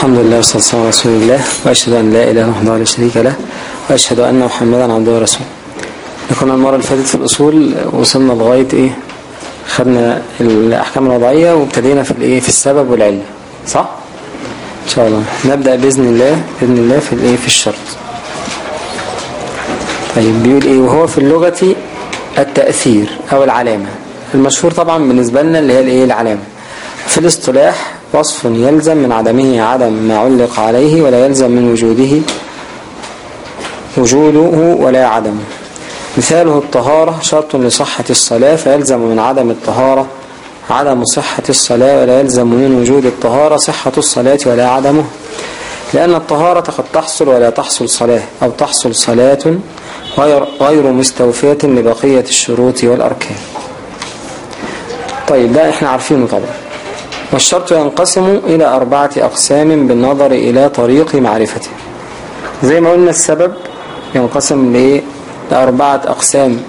الحمد لله والصلاة والسلام على رسول الله وأشهد أن لا إله الله لا شريك له وأشهد أن محمدا عبده ورسوله كنا المرة اللي فاتت في الأصول وصلنا لغاية إيه خدنا الأحكام الوضعية وابتدينا في الإيه في السبب والعلة صح؟ إن شاء الله نبدأ بإذن الله بإذن الله في الإيه في الشرط طيب بيقول إيه وهو في اللغة التأثير أو العلامة المشهور طبعا بالنسبة لنا اللي هي الإيه العلامة في الاصطلاح وصف يلزم من عدمه عدم ما علق عليه ولا يلزم من وجوده وجوده ولا عدمه. مثاله الطهارة شرط لصحة الصلاة فيلزم من عدم الطهارة عدم صحة الصلاة ولا يلزم من وجود الطهارة صحة الصلاة ولا عدمه. لأن الطهارة قد تحصل ولا تحصل صلاة أو تحصل صلاة غير, غير مستوفية لبقية الشروط والأركان. طيب ده إحنا عارفينه طبعا. والشرط ينقسم إلى أربعة أقسام بالنظر إلى طريق معرفته زي ما قلنا السبب ينقسم لأربعة أقسام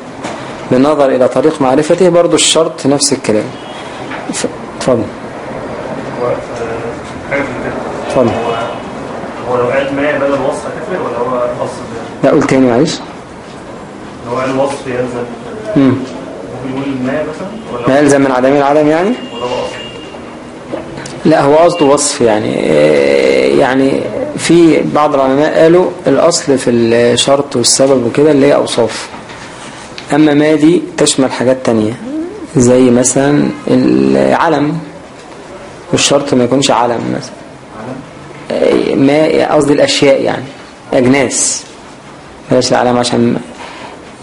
بالنظر إلى طريق معرفته برضو الشرط نفس الكلام اتفضل كده. اتفضل هو لو قال ما بدل الوصف هتفرق ولا هو ده؟ لا قول تاني معلش لو قال الوصف يلزم مم. ممكن يقول ما مثلا ما يلزم من عدم العدم يعني ولا هو أصل؟ لا هو قصده وصف يعني إيه يعني في بعض العلماء قالوا الأصل في الشرط والسبب وكده اللي هي أوصاف. أما ما دي تشمل حاجات تانية زي مثلا العلم والشرط ما يكونش علم مثلا. إيه ما قصدي الأشياء يعني أجناس. بلاش العلم عشان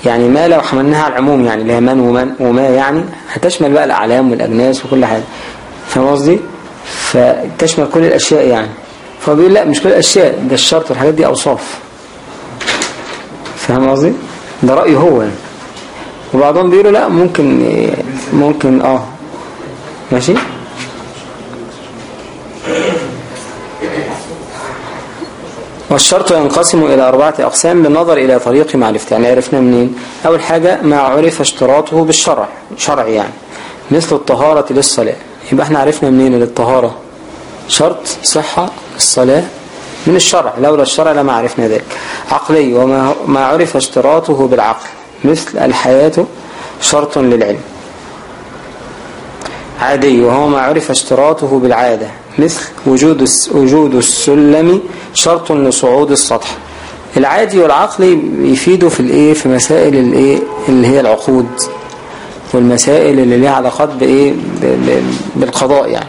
يعني ما لو حملناها على العموم يعني اللي هي من ومن وما يعني هتشمل بقى الأعلام والأجناس وكل حاجة. فاهم قصدي؟ فتشمل كل الأشياء يعني. فبيقول لا مش كل الأشياء ده الشرط والحاجات دي أوصاف. فاهم قصدي؟ ده رأيه هو يعني. وبعضهم بيقولوا لا ممكن ممكن آه. ماشي؟ والشرط ينقسم إلى أربعة أقسام بالنظر إلى طريق معرفته يعني عرفنا منين؟ أول حاجة ما عرف اشتراطه بالشرع شرع يعني مثل الطهارة للصلاة. يبقى إحنا عرفنا منين الطهارة شرط صحة الصلاة؟ من الشرع. لولا الشرع لما عرفنا ذلك. عقلي وما ما عرف اشتراطه بالعقل. مثل الحياة شرط للعلم. عادي وهو ما عرف اشتراطه بالعادة. مثل وجود وجود السلم شرط لصعود السطح. العادي والعقلي يفيدوا في الإيه؟ في مسائل الإيه؟ اللي هي العقود. والمسائل اللي ليها علاقات بإيه؟ ب- ب- بالقضاء يعني.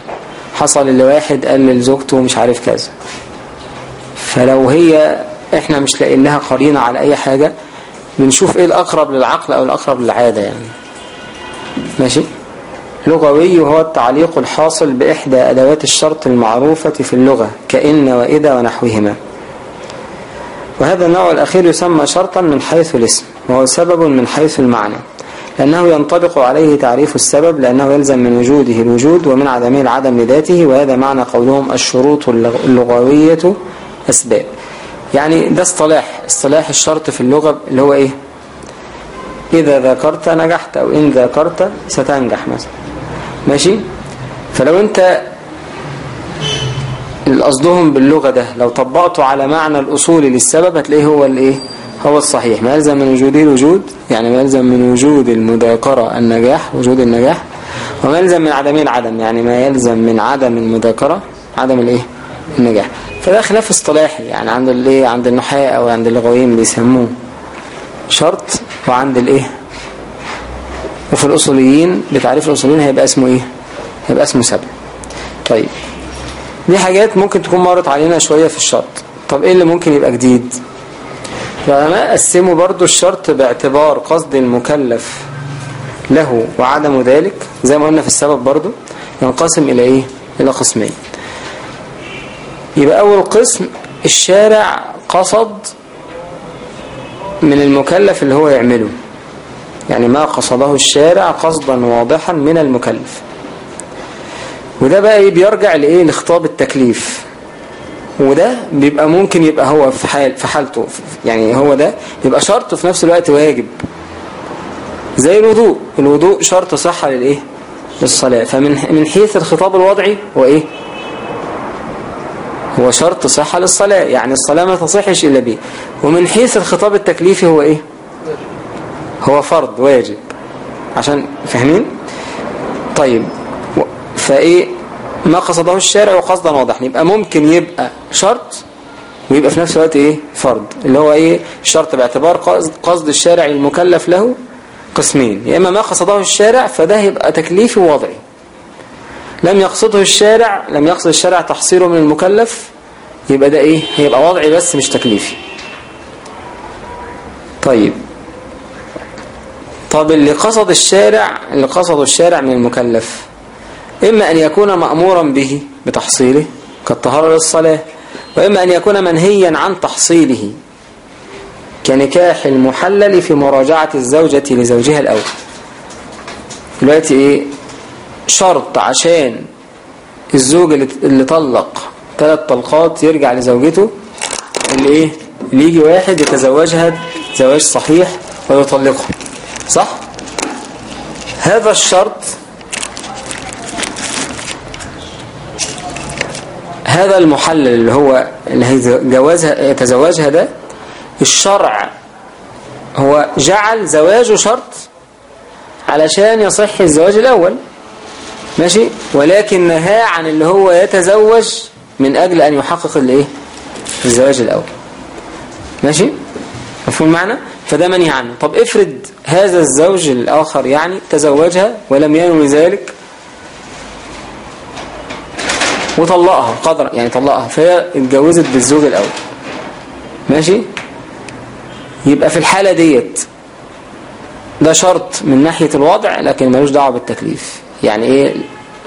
حصل اللي واحد قال لزوجته مش عارف كذا. فلو هي إحنا مش لاقيين لها قرينة على أي حاجة بنشوف إيه الأقرب للعقل أو الأقرب للعادة يعني. ماشي؟ لغوي هو التعليق الحاصل بإحدى أدوات الشرط المعروفة في اللغة كإن وإذا ونحوهما. وهذا النوع الأخير يسمى شرطا من حيث الاسم وهو سبب من حيث المعنى. لأنه ينطبق عليه تعريف السبب لأنه يلزم من وجوده الوجود ومن عدمه العدم لذاته وهذا معنى قولهم الشروط اللغ- اللغوية أسباب. يعني ده اصطلاح اصطلاح الشرط في اللغة اللي هو إيه؟ إذا ذكرت نجحت أو إن ذكرت ستنجح مثلا. ماشي؟ فلو أنت قصدهم باللغة ده لو طبقته على معنى الأصول للسبب هتلاقيه هو الإيه؟ هو الصحيح. ما يلزم من وجوده الوجود؟ يعني ما يلزم من وجود المذاكرة النجاح وجود النجاح؟ وما يلزم من عدمه العدم؟ يعني ما يلزم من عدم المذاكرة عدم الإيه؟ النجاح. فده خلاف اصطلاحي. يعني عند الايه عند النحاة أو عند اللغويين بيسموه شرط وعند الايه وفي الأصوليين بتعريف الأصوليين هيبقى اسمه إيه؟ هيبقى اسمه سبب طيب دي حاجات ممكن تكون مرت علينا شوية في الشرط. طب إيه اللي ممكن يبقى جديد؟ العلماء قسموا برضو الشرط باعتبار قصد المكلف له وعدم ذلك زي ما قلنا في السبب برضو ينقسم إلى إيه؟ إلى قسمين. يبقى أول قسم الشارع قصد من المكلف اللي هو يعمله. يعني ما قصده الشارع قصدا واضحا من المكلف. وده بقى إيه؟ بيرجع لإيه؟ لخطاب التكليف. وده بيبقى ممكن يبقى هو في حال في حالته يعني هو ده يبقى شرط وفي نفس الوقت واجب. زي الوضوء. الوضوء شرط صحة للإيه؟ للصلاة. فمن من حيث الخطاب الوضعي هو إيه؟ هو شرط صحة للصلاة. يعني الصلاة ما تصحش إلا به. ومن حيث الخطاب التكليفي هو إيه؟ هو فرض واجب. عشان فاهمين؟ طيب. فإيه؟ ما قصده الشارع وقصدا واضح يبقى ممكن يبقى شرط ويبقى في نفس الوقت إيه؟ فرض. اللي هو إيه؟ الشرط باعتبار قصد, الشارع المكلف له قسمين. يا إما ما قصده الشارع فده يبقى تكليفي ووضعي. لم يقصده الشارع لم يقصد الشارع تحصيله من المكلف يبقى ده إيه؟ هيبقى وضعي بس مش تكليفي. طيب. طب اللي قصد الشارع اللي قصده الشارع من المكلف إما أن يكون مأمورا به بتحصيله كالطهارة للصلاة وإما أن يكون منهيا عن تحصيله كنكاح المحلل في مراجعة الزوجة لزوجها الأول. دلوقتي إيه؟ شرط عشان الزوج اللي طلق ثلاث طلقات يرجع لزوجته اللي إيه؟ اللي يجي واحد يتزوجها زواج صحيح ويطلقها صح؟ هذا الشرط هذا المحلل اللي هو اللي هيتجوزها يتزوجها ده الشرع هو جعل زواجه شرط علشان يصح الزواج الأول. ماشي؟ ولكن نهى عن اللي هو يتزوج من أجل أن يحقق الإيه؟ الزواج الأول. ماشي؟ مفهوم معنى فده منهي عنه. طب افرض هذا الزوج الآخر يعني تزوجها ولم ينوي ذلك وطلقها قدر يعني طلقها. فهي اتجوزت بالزوج الأول. ماشي؟ يبقى في الحالة ديت ده شرط من ناحية الوضع لكن ملوش دعوة بالتكليف. يعني إيه؟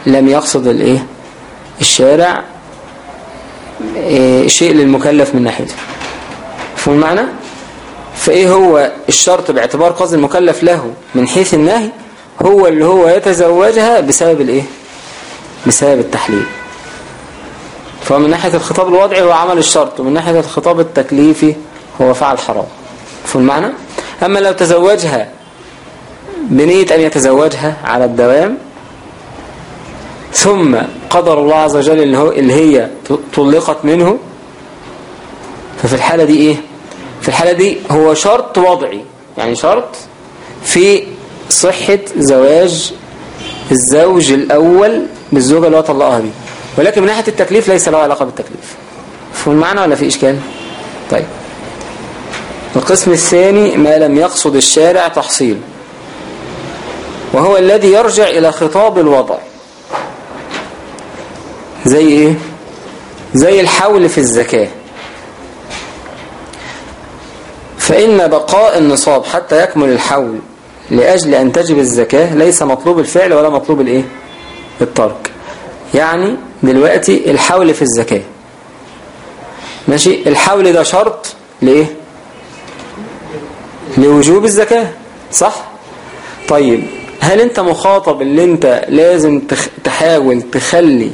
لم يقصد الإيه؟ الشارع إيه؟ شيء للمكلف من ناحيته. فهم معنى فإيه هو الشرط باعتبار قصد المكلف له من حيث النهي؟ هو اللي هو يتزوجها بسبب الإيه؟ بسبب التحليل. فهو من ناحية الخطاب الوضعي هو عمل الشرط ومن ناحية الخطاب التكليفي هو فعل حرام. فهم معنى أما لو تزوجها بنية أن يتزوجها على الدوام ثم قدر الله عز وجل اللي, هي طلقت منه ففي الحالة دي إيه؟ في الحالة دي هو شرط وضعي يعني شرط في صحة زواج الزوج الأول بالزوجة اللي هو طلقها دي. ولكن من ناحية التكليف ليس له علاقة بالتكليف. فهم المعنى ولا في إشكال؟ طيب. القسم الثاني ما لم يقصد الشارع تحصيل. وهو الذي يرجع إلى خطاب الوضع. زي إيه؟ زي الحول في الزكاة. فإن بقاء النصاب حتى يكمل الحول لأجل أن تجب الزكاة ليس مطلوب الفعل ولا مطلوب الإيه؟ الترك. يعني دلوقتي الحول في الزكاة ماشي؟ الحول ده شرط لإيه؟ لوجوب الزكاة صح؟ طيب هل أنت مخاطب اللي أنت لازم. تحاول تخلي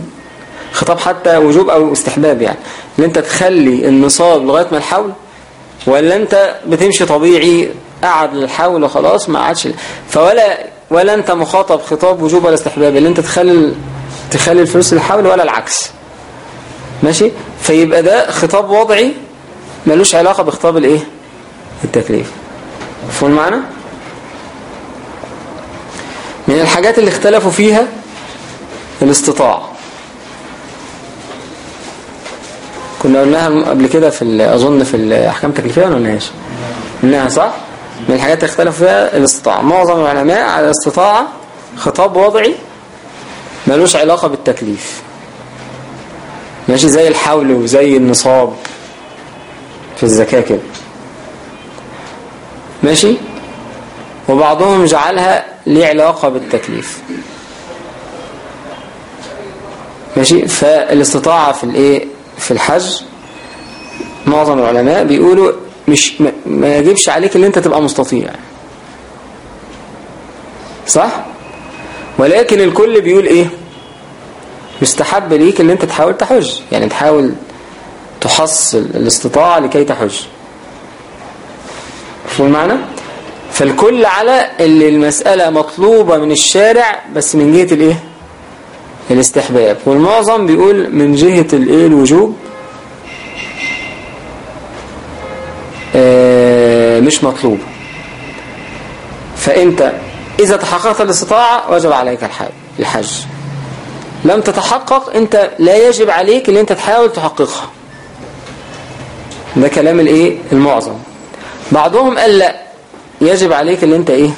خطاب حتى وجوب أو استحباب يعني اللي أنت تخلي النصاب لغاية ما الحول؟ ولا أنت بتمشي طبيعي قعد للحول وخلاص ما عادش فولا ولا أنت مخاطب خطاب وجوب ولا استحباب اللي أنت تخلي تخلي الفلوس للحول ولا العكس. ماشي؟ فيبقى ده خطاب وضعي ملوش علاقة بخطاب الايه؟ التكليف. مفهوم معنا من الحاجات اللي اختلفوا فيها الاستطاعة كنا قلناها قبل كده في أظن في الاحكام التكليفيه ولا قلناهاش؟ قلناها صح؟ من الحاجات اللي اختلفوا فيها الاستطاعة معظم العلماء على الاستطاعة خطاب وضعي ملوش علاقة بالتكليف. ماشي؟ زي الحول وزي النصاب في الزكاة كده. ماشي؟ وبعضهم جعلها ليه علاقة بالتكليف. ماشي؟ فالاستطاعة في الايه؟ في الحج. معظم العلماء بيقولوا مش ما يجبش عليك إن أنت تبقى مستطيع. صح؟ ولكن الكل بيقول إيه؟ مستحب ليك اللي أنت تحاول تحج. يعني تحاول تحصل الاستطاعة لكي تحج. مفهوم المعنى؟ فالكل على اللي المسألة مطلوبة من الشارع بس من جهة الإيه؟ الاستحباب. والمعظم بيقول من جهة الإيه؟ الوجوب. آه، مش مطلوب. فأنت إذا تحققت الاستطاعة وجب عليك الحج. لم تتحقق أنت لا يجب عليك إن أنت تحاول تحققها. ده كلام الإيه؟ المعظم. بعضهم قال لا يجب عليك إن أنت إيه؟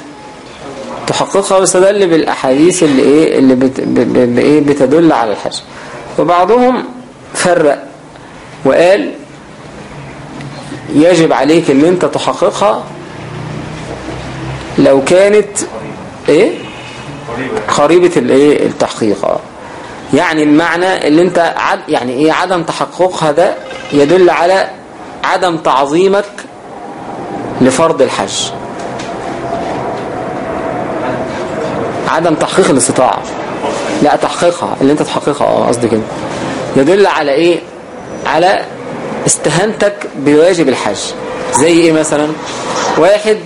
تحققها واستدل بالأحاديث اللي إيه؟ اللي بت ب ب بايه بتدل على الحج. وبعضهم فرق وقال يجب عليك إن أنت تحققها لو كانت إيه؟ قريبة الإيه؟ التحقيق. آه. يعني المعنى اللي أنت عد يعني إيه عدم تحققها ده يدل على عدم تعظيمك لفرض الحج. عدم تحقيق الاستطاعة. لا تحقيقها اللي أنت تحققها آه قصدي كده. يدل على إيه؟ على استهانتك بواجب الحج. زي إيه مثلا؟ واحد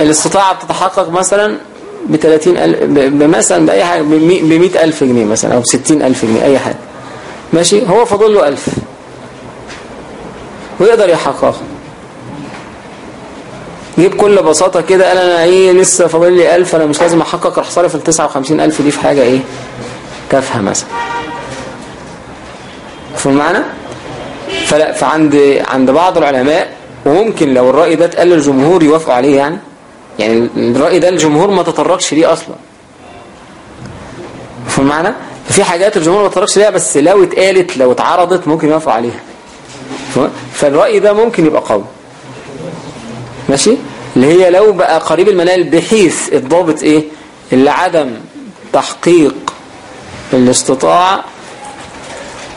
الاستطاعة بتتحقق مثلا ب 30 ألف مثلا بأي حاجة ب 100 ألف جنيه مثلا أو ب 60 ألف جنيه أي حاجة. ماشي؟ هو فاضل له ألف. ويقدر يحققها. جيب بكل بساطة كده قال أنا إيه لسه فاضل لي ألف أنا مش لازم أحقق راح صارف ال 59 ألف دي في حاجة إيه؟ تافهة مثلا. فهم معنى فلا فعند عند بعض العلماء وممكن لو الرأي ده اتقال للجمهور يوافقوا عليه يعني يعني الرأي ده الجمهور ما تطرقش ليه أصلا. فهم معنى في حاجات الجمهور ما تطرقش ليها بس لو اتقالت لو اتعرضت ممكن يوافقوا عليها. فالرأي ده ممكن يبقى قوي. ماشي؟ اللي هي لو بقى قريب المنال بحيث الضابط إيه؟ اللي عدم تحقيق الاستطاعة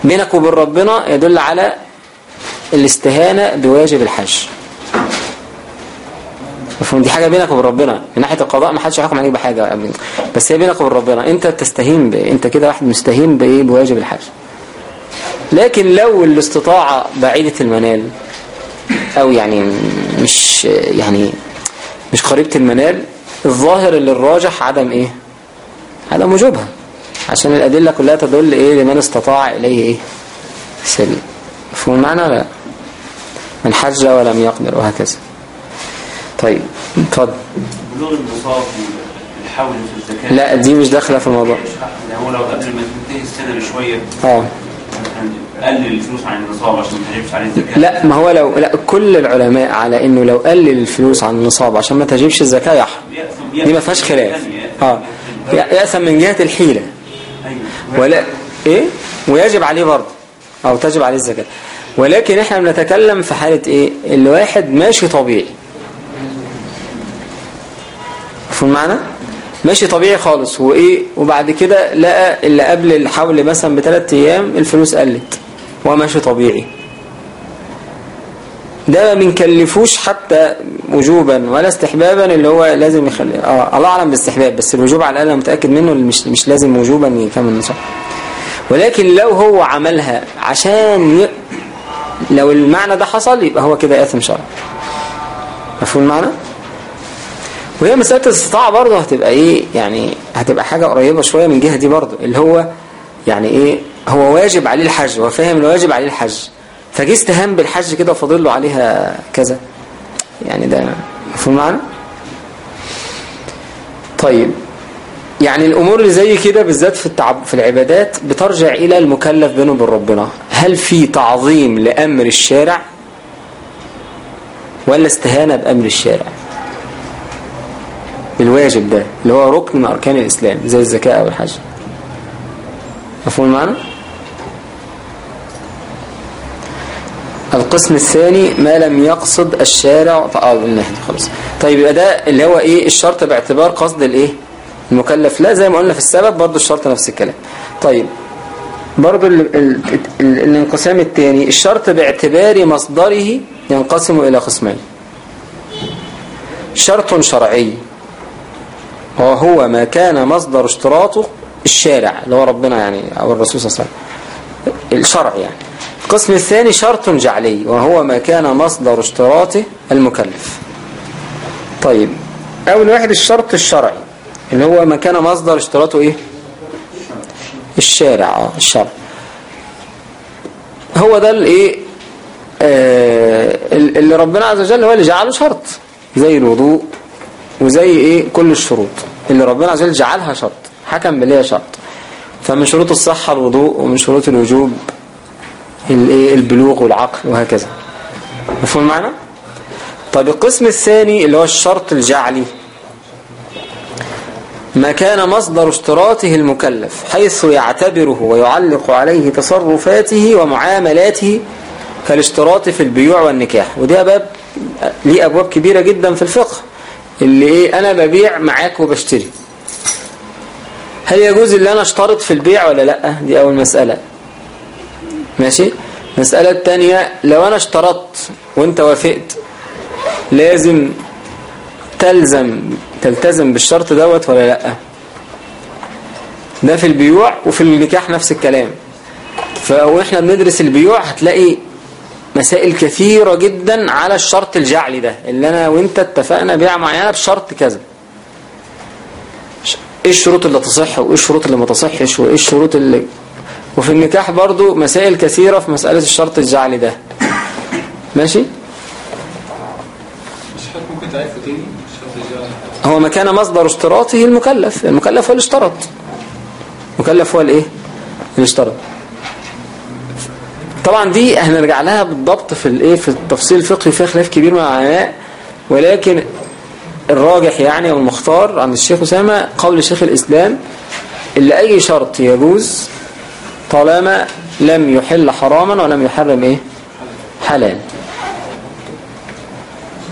بينك وبين ربنا يدل على الاستهانة بواجب الحج. مفهوم؟ دي حاجة بينك وبين ربنا. من ناحية القضاء ما حدش يحكم عليك بحاجة بس هي بينك وبين ربنا. أنت تستهين ب... أنت كده واحد مستهين بإيه؟ بواجب الحج لكن لو الاستطاعة بعيدة المنال أو يعني مش يعني مش قريبة المنال الظاهر اللي الراجح عدم إيه؟ عدم وجوبها. عشان الأدلة كلها تدل إيه؟ لمن استطاع إليه إيه؟ سبيل. مفهوم المعنى لا؟ من حج ولم يقدر وهكذا. طيب اتفضل. بلوغ النصاب والحول في الزكاة. لا دي مش داخلة في الموضوع. هو لو قبل ما تنتهي السنة بشوية آه. قلل الفلوس عن النصاب عشان ما تجيبش عليه الزكاة. لا ما هو لو لا كل العلماء على إنه لو قلل الفلوس عن النصاب عشان ما تجيبش الزكاة يحرم. دي ما فيهاش خلاف. يعني آه. يأثم من جهة الحيلة. أيوة. ولا إيه؟ ويجب عليه برضه. أو تجب عليه الزكاة. ولكن إحنا بنتكلم في حالة إيه؟ الواحد ماشي طبيعي. مفهوم معنى ماشي طبيعي خالص. وإيه؟ وبعد كده لقى اللي قبل الحول مثلا بثلاث أيام الفلوس قلت. وهو ماشي طبيعي. ده ما بنكلفوش حتى وجوبا ولا استحبابا اللي هو لازم يخلي. آه الله أعلم بالاستحباب بس الوجوب على الأقل متأكد منه اللي مش مش لازم وجوبا يكمل. النصاب ولكن لو هو عملها عشان ي... لو المعنى ده حصل يبقى هو كده اثم شرعي مفهوم المعنى وهي مسألة الاستطاعة برضه هتبقى إيه؟ يعني هتبقى حاجة قريبة شوية من جهة دي برضه اللي هو يعني إيه؟ هو واجب عليه الحج هو فاهم إنه واجب عليه الحج. فجه استهان بالحج كده وفاضل له عليها كذا. يعني ده مفهوم معنى طيب. يعني الأمور اللي زي كده بالذات في التعب في العبادات بترجع إلى المكلف بينه وبين ربنا. هل في تعظيم لأمر الشارع؟ ولا استهانة بأمر الشارع؟ الواجب ده اللي هو ركن من أركان الإسلام زي الزكاة أو الحج مفهوم المعنى؟ القسم الثاني ما لم يقصد الشارع آه النهي خلاص. طيب يبقى ده اللي هو إيه؟ الشرط باعتبار قصد الإيه؟ المكلف. لا زي ما قلنا في السبب برضو الشرط نفس الكلام. طيب برضو ال ال ال الانقسام الثاني الشرط باعتبار مصدره ينقسم إلى قسمين. شرط شرعي وهو ما كان مصدر اشتراطه الشارع اللي هو ربنا يعني أو الرسول صلى الله عليه وسلم. الشرع يعني. القسم الثاني شرط جعلي وهو ما كان مصدر اشتراطه المكلف. طيب أول واحد الشرط الشرعي اللي هو ما كان مصدر اشتراطه إيه؟ الشارع الشرع. هو ده الايه آه اللي ربنا عز وجل هو اللي جعله شرط زي الوضوء وزي إيه؟ كل الشروط. اللي ربنا عز وجل جعلها شرط. حكم بليها شرط. فمن شروط الصحة الوضوء ومن شروط الوجوب الايه البلوغ والعقل وهكذا. مفهوم المعنى؟ طيب القسم الثاني اللي هو الشرط الجعلي. ما كان مصدر اشتراطه المكلف حيث يعتبره ويعلق عليه تصرفاته ومعاملاته كالاشتراط في البيوع والنكاح. ودي باب ليه أبواب كبيرة جدا في الفقه. اللي إيه أنا ببيع معاك وبشتري. هل يجوز اللي أنا أشترط في البيع ولا لأ؟ دي أول مسألة. ماشي؟ المسألة الثانية لو أنا اشترطت وأنت وافقت لازم تلزم تلتزم بالشرط دوت ولا لأ؟ ده في البيوع وفي النكاح نفس الكلام. فاحنا بندرس البيوع هتلاقي مسائل كثيرة جدا على الشرط الجعلي ده اللي أنا وأنت اتفقنا بيع معينة بشرط كذا. إيه الشروط اللي تصح وإيه الشروط اللي ما تصحش وإيه الشروط اللي وفي النكاح برضو مسائل كثيرة في مسألة الشرط الجعلي ده. ماشي؟ ممكن تعرفه تاني؟ هو ما كان مصدر اشتراطه المكلف المكلف هو اللي اشترط. المكلف هو الإيه؟ اللي اشترط. طبعا دي هنرجع لها بالضبط في الايه في التفصيل الفقهي فيها خلاف كبير مع العلماء. ولكن الراجح يعني أو المختار عند الشيخ أسامة قول شيخ الإسلام اللي أي شرط يجوز طالما لم يحل حراما ولم يحرم إيه؟ حلال.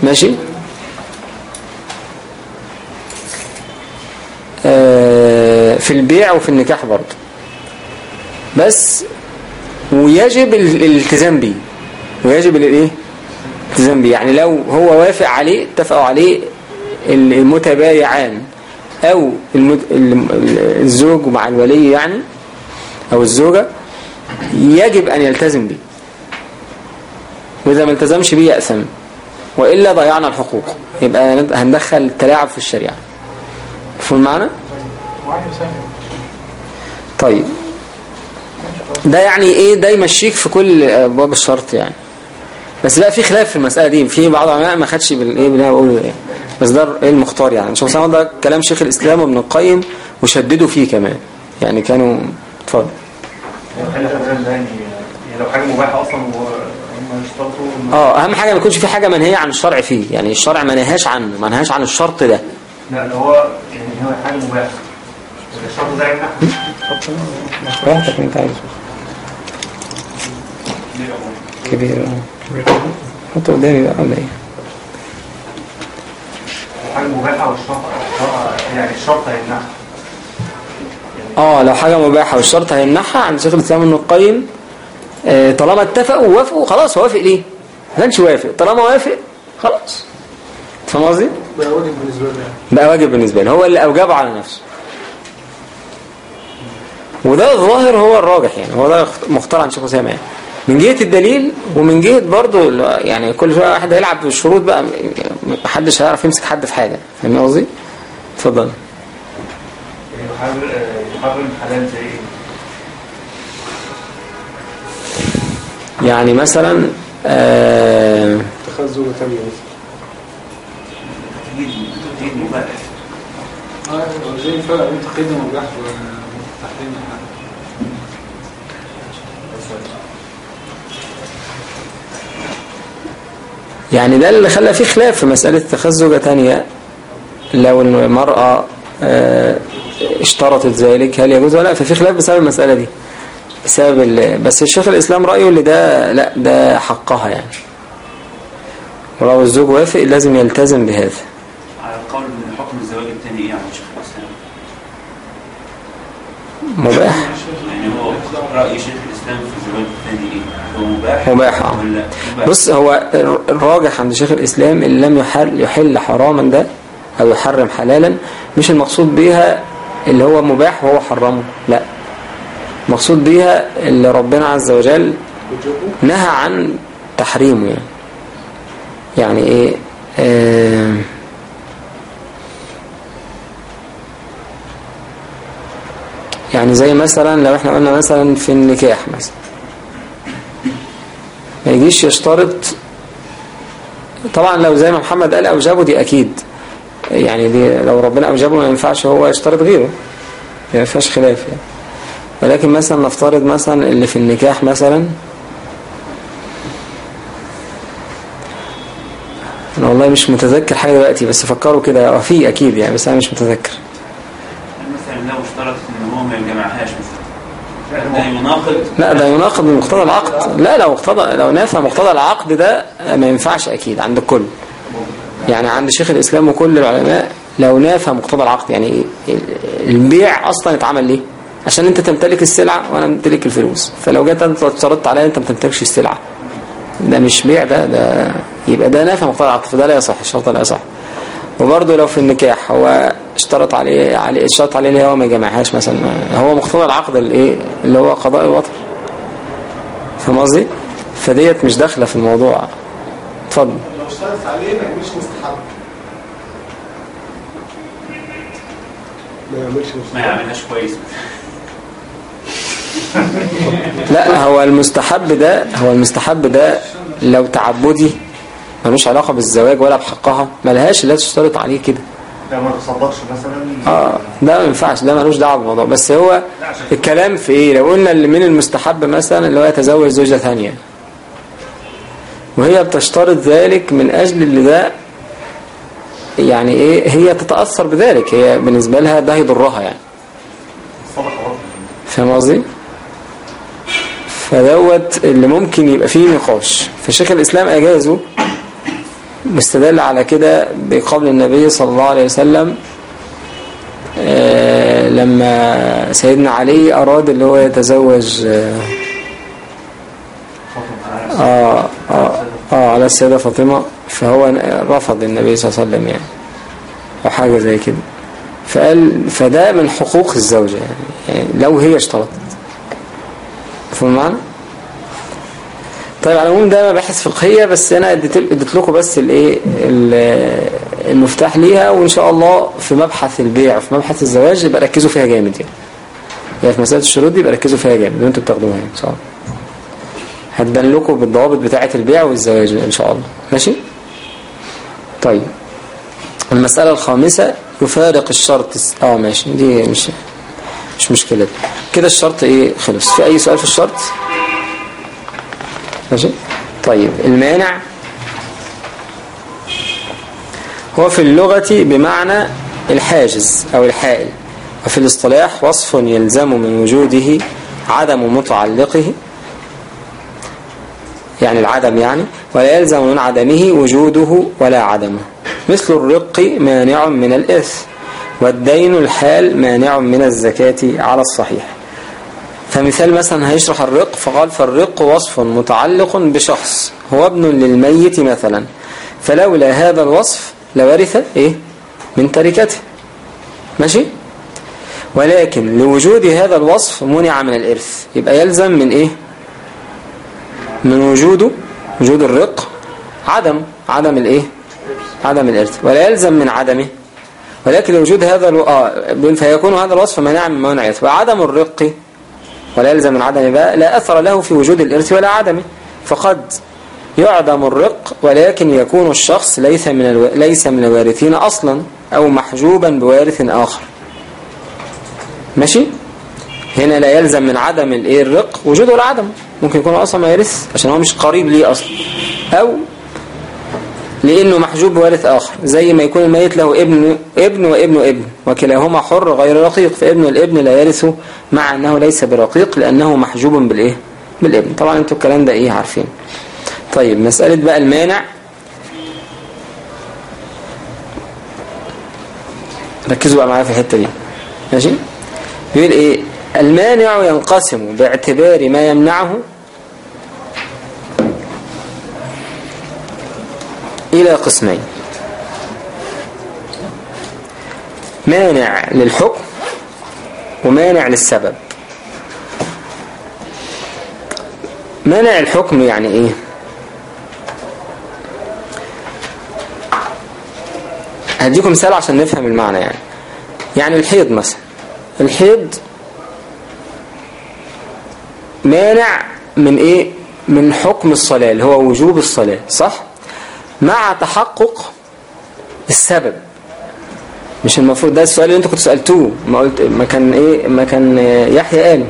ماشي؟ آه، في البيع وفي النكاح برضه. بس ويجب ال- الالتزام بيه. ويجب الايه الالتزام بيه. يعني لو هو وافق عليه اتفقوا عليه المتبايعان. أو المت... ال- ال- الزوج مع الولي يعني أو الزوجة يجب أن يلتزم بيه. وإذا ما التزمش بيه يأثم. وإلا ضيعنا الحقوق. يبقى ند- هندخل التلاعب في الشريعة. مفهوم معنا؟ طيب. ده يعني إيه؟ ده يمشيك في كل ابواب الشرط يعني. بس بقى في خلاف في المسألة دي. في بعض العلماء ما خدش بالايه باللي أنا بقوله ده بس ده إيه المختار يعني. شوف سامع ده كلام شيخ الإسلام وابن القيم وشددوا فيه كمان. يعني كانوا اتفضل. يعني يعني يعني لو وهم يشترطوا إن- آه أهم حاجة ما يكونش في حاجة منهية عن الشرع فيه. يعني الشرع ما نهاش عنه ما نهاش عن الشرط ده. لا لو هو يعني هو حاجة مباحة. الشرط ده يمنع براحتك أنت عايز كبير حطه قدامي بقى ولا إيه؟ حاجة مباحة والشرط يعني الشرط هيمنعها آه لو حاجة مباحة والشرط هيمنعها عند شيخ الإسلام ابن القيم آه، طالما اتفقوا ووافقوا خلاص هو وافق ليه؟ ما كانش وافق. طالما وافق خلاص. فاهم قصدي؟ بقى واجب بالنسبة يعني. بقى واجب بالنسبة له هو اللي أوجبه على نفسه. وده الظاهر هو الراجح يعني. هو ده مختار عن شيخ أسامة يعني من جهة الدليل ومن جهة برضه ال- يعني كل شوية واحد هيلعب بالشروط بقى محدش هيعرف يمسك حد في حاجة فاهم قصدي؟ اتفضل يعني يحرم يحرم حلال زي إيه؟ يعني مثلا آه اتخاذ زوجة تانية مثلا مباح آه زي الفرق بين تقييد ومباح وتحريم يعني ده اللي خلى فيه خلاف في مسألة اتخاذ زوجة تانية. لو المرأة آه، اشترطت ذلك هل يجوز ولا لا؟ ففي خلاف بسبب المسألة دي. بسبب ال... بس الشيخ الإسلام رأيه اللي ده لا ده حقها يعني. ولو الزوج وافق لازم يلتزم بهذا. على القول من حكم الزواج الثاني إيه يا عم شيخ الإسلام؟ مباح. يعني هو رأي شيخ الإسلام في الزواج الثاني إيه؟ مباح؟ بص هو الراجح عند شيخ الإسلام اللي لم يحل, يحل حراما ده أو يحرم حلالا مش المقصود بيها اللي هو مباح وهو حرمه لا. المقصود بيها اللي ربنا عز وجل نهى عن تحريمه يعني. يعني إيه؟ آه يعني زي مثلا لو إحنا قلنا مثلا في النكاح مثلا. ما يجيش يشترط. طبعا لو زي ما محمد قال أوجبه دي أكيد. يعني دي لو ربنا أوجبه ما ينفعش هو يشترط غيره. ما فيهاش خلاف يعني. ولكن مثلا نفترض مثلا اللي في النكاح مثلا. أنا والله مش متذكر حاجة دلوقتي بس فكروا كده. في أكيد يعني بس أنا مش متذكر. مثلا لو اشترط إن هو ما يجمعهاش لا ده يناقض مقتضى العقد. لا لو اقتضى لو نافى مقتضى العقد ده ما ينفعش أكيد عند الكل. يعني عند شيخ الإسلام وكل العلماء لو نافى مقتضى العقد يعني؟ البيع أصلا اتعمل ليه؟ عشان أنت تمتلك السلعة وأنا أمتلك الفلوس. فلو جيت أنت اشترطت عليا أنت ما تمتلكش السلعة. ده مش بيع ده ده يبقى ده نافى مقتضى العقد. فده لا يصح الشرط لا يصح. وبرضه لو في النكاح هو اشترط عليه عليه اشترط عليه اللي هو ما يجمعهاش مثلا. هو مقتضى العقد الايه اللي هو قضاء الوطن. فاهم قصدي؟ فديت مش داخلة في الموضوع. اتفضل. لو اشترط عليه ما يعملش مستحب. ما يعملش ما مستحب يعملهاش كويس. لا هو المستحب ده هو المستحب ده لو تعبدي ملوش علاقة بالزواج ولا بحقها. ملهاش لا تشترط عليه كده. ده ما تصدقش مثلا؟ آه ده ما ينفعش ده ملوش دعوة بالموضوع. بس هو الكلام في إيه؟ لو قلنا اللي من المستحب مثلا اللي هو يتزوج زوجة ثانية. وهي بتشترط ذلك من أجل اللي ده يعني إيه؟ هي تتأثر بذلك. هي بالنسبة لها ده يضرها يعني. فاهم قصدي؟ فدوت اللي ممكن يبقى فيه نقاش. فشيخ الإسلام أجازه مستدل على كده بقول النبي صلى الله عليه وسلم آه، لما سيدنا علي أراد اللي هو يتزوج آه، آه, آه, آه على السيدة فاطمة فهو رفض النبي صلى الله عليه وسلم يعني أو حاجة زي كده فقال فده من حقوق الزوجة يعني, يعني لو هي اشترطت المعنى؟ طيب على العموم ده مباحث فقهية بس أنا اديت لكم بس الإيه ال- المفتاح ليها وإن شاء الله في مبحث البيع وفي مبحث الزواج يبقى ركزوا فيها جامد يعني. يعني في مسألة الشروط دي يبقى ركزوا فيها جامد وانتوا بتاخدوها يعني إن شاء الله. هتبان لكم بالضوابط بتاعة البيع والزواج إن شاء الله. ماشي؟ طيب. المسألة الخامسة يفارق الشرط آه ماشي. دي مش مش مشكلة. كده الشرط إيه خلص. في أي سؤال في الشرط؟ ماشي؟ طيب المانع هو في اللغة بمعنى الحاجز أو الحائل وفي الاصطلاح وصف يلزم من وجوده عدم متعلقه يعني العدم يعني ولا يلزم من عدمه وجوده ولا عدمه مثل الرق مانع من الإرث والدين الحال مانع من الزكاة على الصحيح. فمثال مثلا هيشرح الرق فقال فالرق وصف متعلق بشخص هو ابن للميت مثلا. فلولا هذا الوصف لورث إيه؟ من تركته. ماشي؟ ولكن لوجود هذا الوصف منع من الإرث. يبقى يلزم من إيه؟ من وجوده وجود الرق عدم عدم الإيه؟ عدم الإرث. ولا يلزم من عدمه. ولكن لوجود هذا ألو... آه فيكون هذا الوصف منع من منع الإرث وعدم الرق ولا يلزم من عدمه بقى لا أثر له في وجود الإرث ولا عدمه. فقد يعدم الرق ولكن يكون الشخص ليس من ألو... ليس من الوارثين أصلا أو محجوبا بوارث آخر. ماشي؟ هنا لا يلزم من عدم الإيه الرق وجود ولا عدم ممكن يكون أصلا ما يرث عشان هو مش قريب ليه أصلا. أو لأنه محجوب بوارث آخر زي ما يكون الميت له ابن ابن وابن ابن وكلاهما حر غير رقيق فابن الابن لا يرث مع أنه ليس برقيق لأنه محجوب بالإيه؟ بالابن. طبعا أنتوا الكلام ده إيه عارفين. طيب مسألة بقى المانع. ركزوا بقى معايا في الحتة دي. ماشي؟ بيقول إيه؟ المانع ينقسم باعتبار ما يمنعه إلى قسمين. مانع للحكم ومانع للسبب. مانع الحكم يعني إيه؟ هديكم مثال عشان نفهم المعنى يعني. يعني الحيض مثلا. الحيض مانع من إيه؟ من حكم الصلاة اللي هو وجوب الصلاة صح؟ مع تحقق السبب. مش المفروض ده السؤال اللي أنتوا كنتوا سألتوه. ما قلت ما كان إيه؟ ما كان يحيى قال.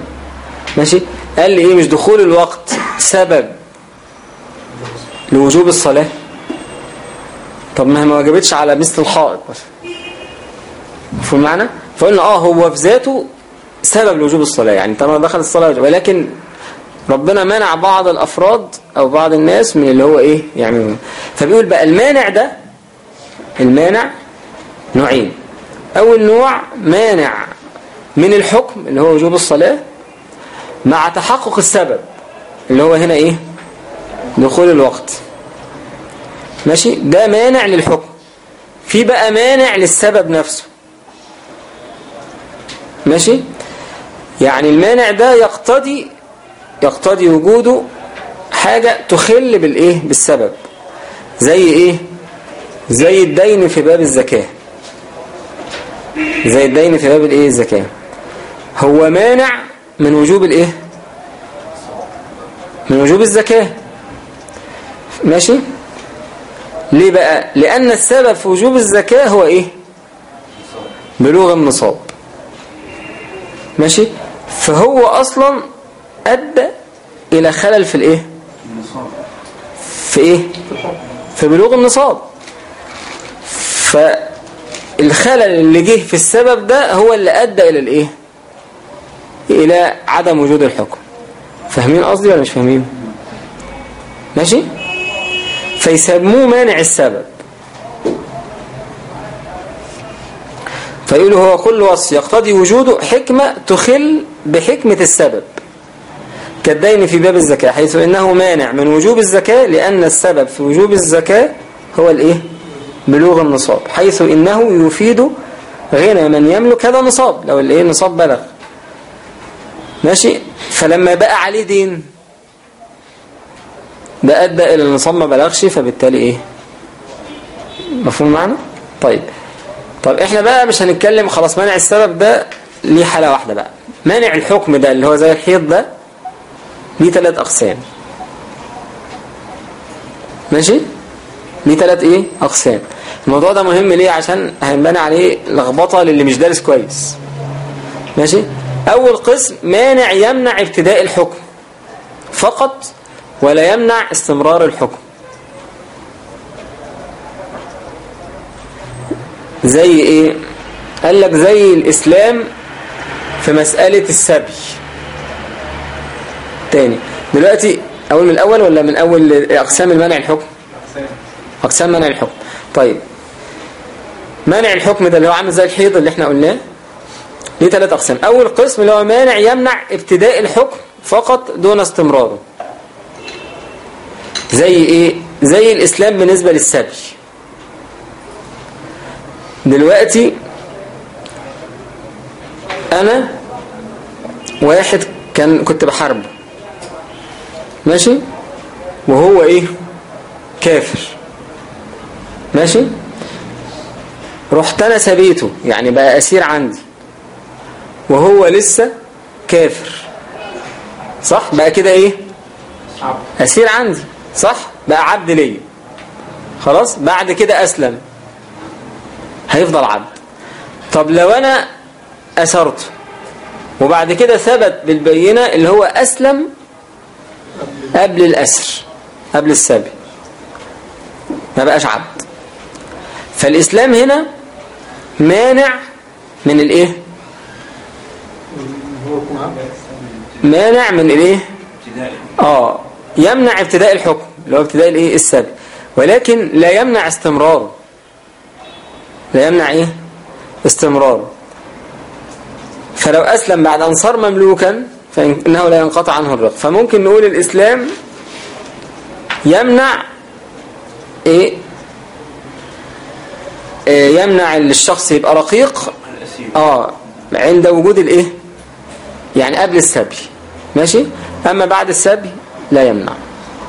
ماشي؟ قال لي إيه؟ مش دخول الوقت سبب لوجوب الصلاة. طب ما هي ما وجبتش على مثل الحائط مفهوم معنى فقلنا آه هو في ذاته سبب لوجوب الصلاة. يعني طبعا دخل الصلاة. ولكن ربنا منع بعض الأفراد أو بعض الناس من اللي هو إيه يعني فبيقول بقى المانع ده المانع نوعين. أول نوع مانع من الحكم اللي هو وجوب الصلاة مع تحقق السبب اللي هو هنا إيه؟ دخول الوقت. ماشي؟ ده مانع للحكم. في بقى مانع للسبب نفسه. ماشي؟ يعني المانع ده يقتضي يقتضي وجوده حاجة تخل بالإيه؟ بالسبب. زي إيه؟ زي الدين في باب الزكاة. زي الدين في باب الإيه؟ الزكاة. هو مانع من وجوب الإيه؟ من وجوب الزكاة. ماشي؟ ليه بقى؟ لأن السبب في وجوب الزكاة هو إيه؟ بلوغ النصاب. ماشي؟ فهو أصلا أدى إلى خلل في الإيه؟ في إيه؟ في بلوغ النصاب. فالخلل اللي جه في السبب ده هو اللي أدى إلى الإيه؟ إلى عدم وجود الحكم. فاهمين قصدي ولا مش فاهمين؟ ماشي؟ فيسموه مانع السبب. فيقولوا هو كل وصف يقتضي وجوده حكمة تخل بحكمة السبب. كالدين في باب الزكاة حيث إنه مانع من وجوب الزكاة لأن السبب في وجوب الزكاة هو الإيه؟ بلوغ النصاب حيث إنه يفيد غنى من يملك هذا نصاب لو الإيه؟ نصاب بلغ. ماشي؟ فلما بقى عليه دين ده أدى إلى النصاب ما بلغش فبالتالي إيه؟ مفهوم معنا؟ طيب. طب إحنا بقى مش هنتكلم خلاص مانع السبب ده ليه حالة واحدة بقى. مانع الحكم ده اللي هو زي الحيض ده ليه ثلاث أقسام؟ ماشي؟ ليه ثلاث إيه؟ أقسام. الموضوع ده مهم ليه؟ عشان هنبني عليه لخبطة للي مش دارس كويس. ماشي؟ أول قسم مانع يمنع ابتداء الحكم. فقط ولا يمنع استمرار الحكم. زي إيه؟ قال لك زي الإسلام في مسألة السبي. تاني دلوقتي أقول من الأول ولا من أول أقسام المنع الحكم؟ أقسام منع الحكم. طيب. منع الحكم ده اللي هو عامل زي الحيض اللي إحنا قلناه. ليه ثلاث أقسام؟ أول قسم اللي هو مانع يمنع ابتداء الحكم فقط دون استمراره زي إيه؟ زي الإسلام بالنسبة للسبي. دلوقتي أنا واحد كان كنت بحاربه. ماشي؟ وهو إيه؟ كافر. ماشي؟ رحت أنا سبيته يعني بقى أسير عندي. وهو لسه كافر. صح؟ بقى كده إيه؟ أسير عندي. صح؟ بقى عبد ليا. خلاص؟ بعد كده أسلم. هيفضل عبد. طب لو أنا أسرته وبعد كده ثبت بالبينة اللي هو أسلم قبل الأسر قبل السبي ما بقاش عبد. فالإسلام هنا مانع من عبد مانع من ابتدائي آه يمنع ابتداء الحكم اللي هو ابتداء الإيه؟ السبي ولكن لا يمنع استمراره. لا يمنع إيه؟ استمراره. فلو أسلم بعد أن صار مملوكا فانه لا ينقطع عنه الرق. فممكن نقول الإسلام يمنع إيه؟ إيه يمنع الشخص يبقى رقيق. آه عند وجود الإيه؟ يعني قبل السبي. ماشي؟ أما بعد السبي لا يمنع.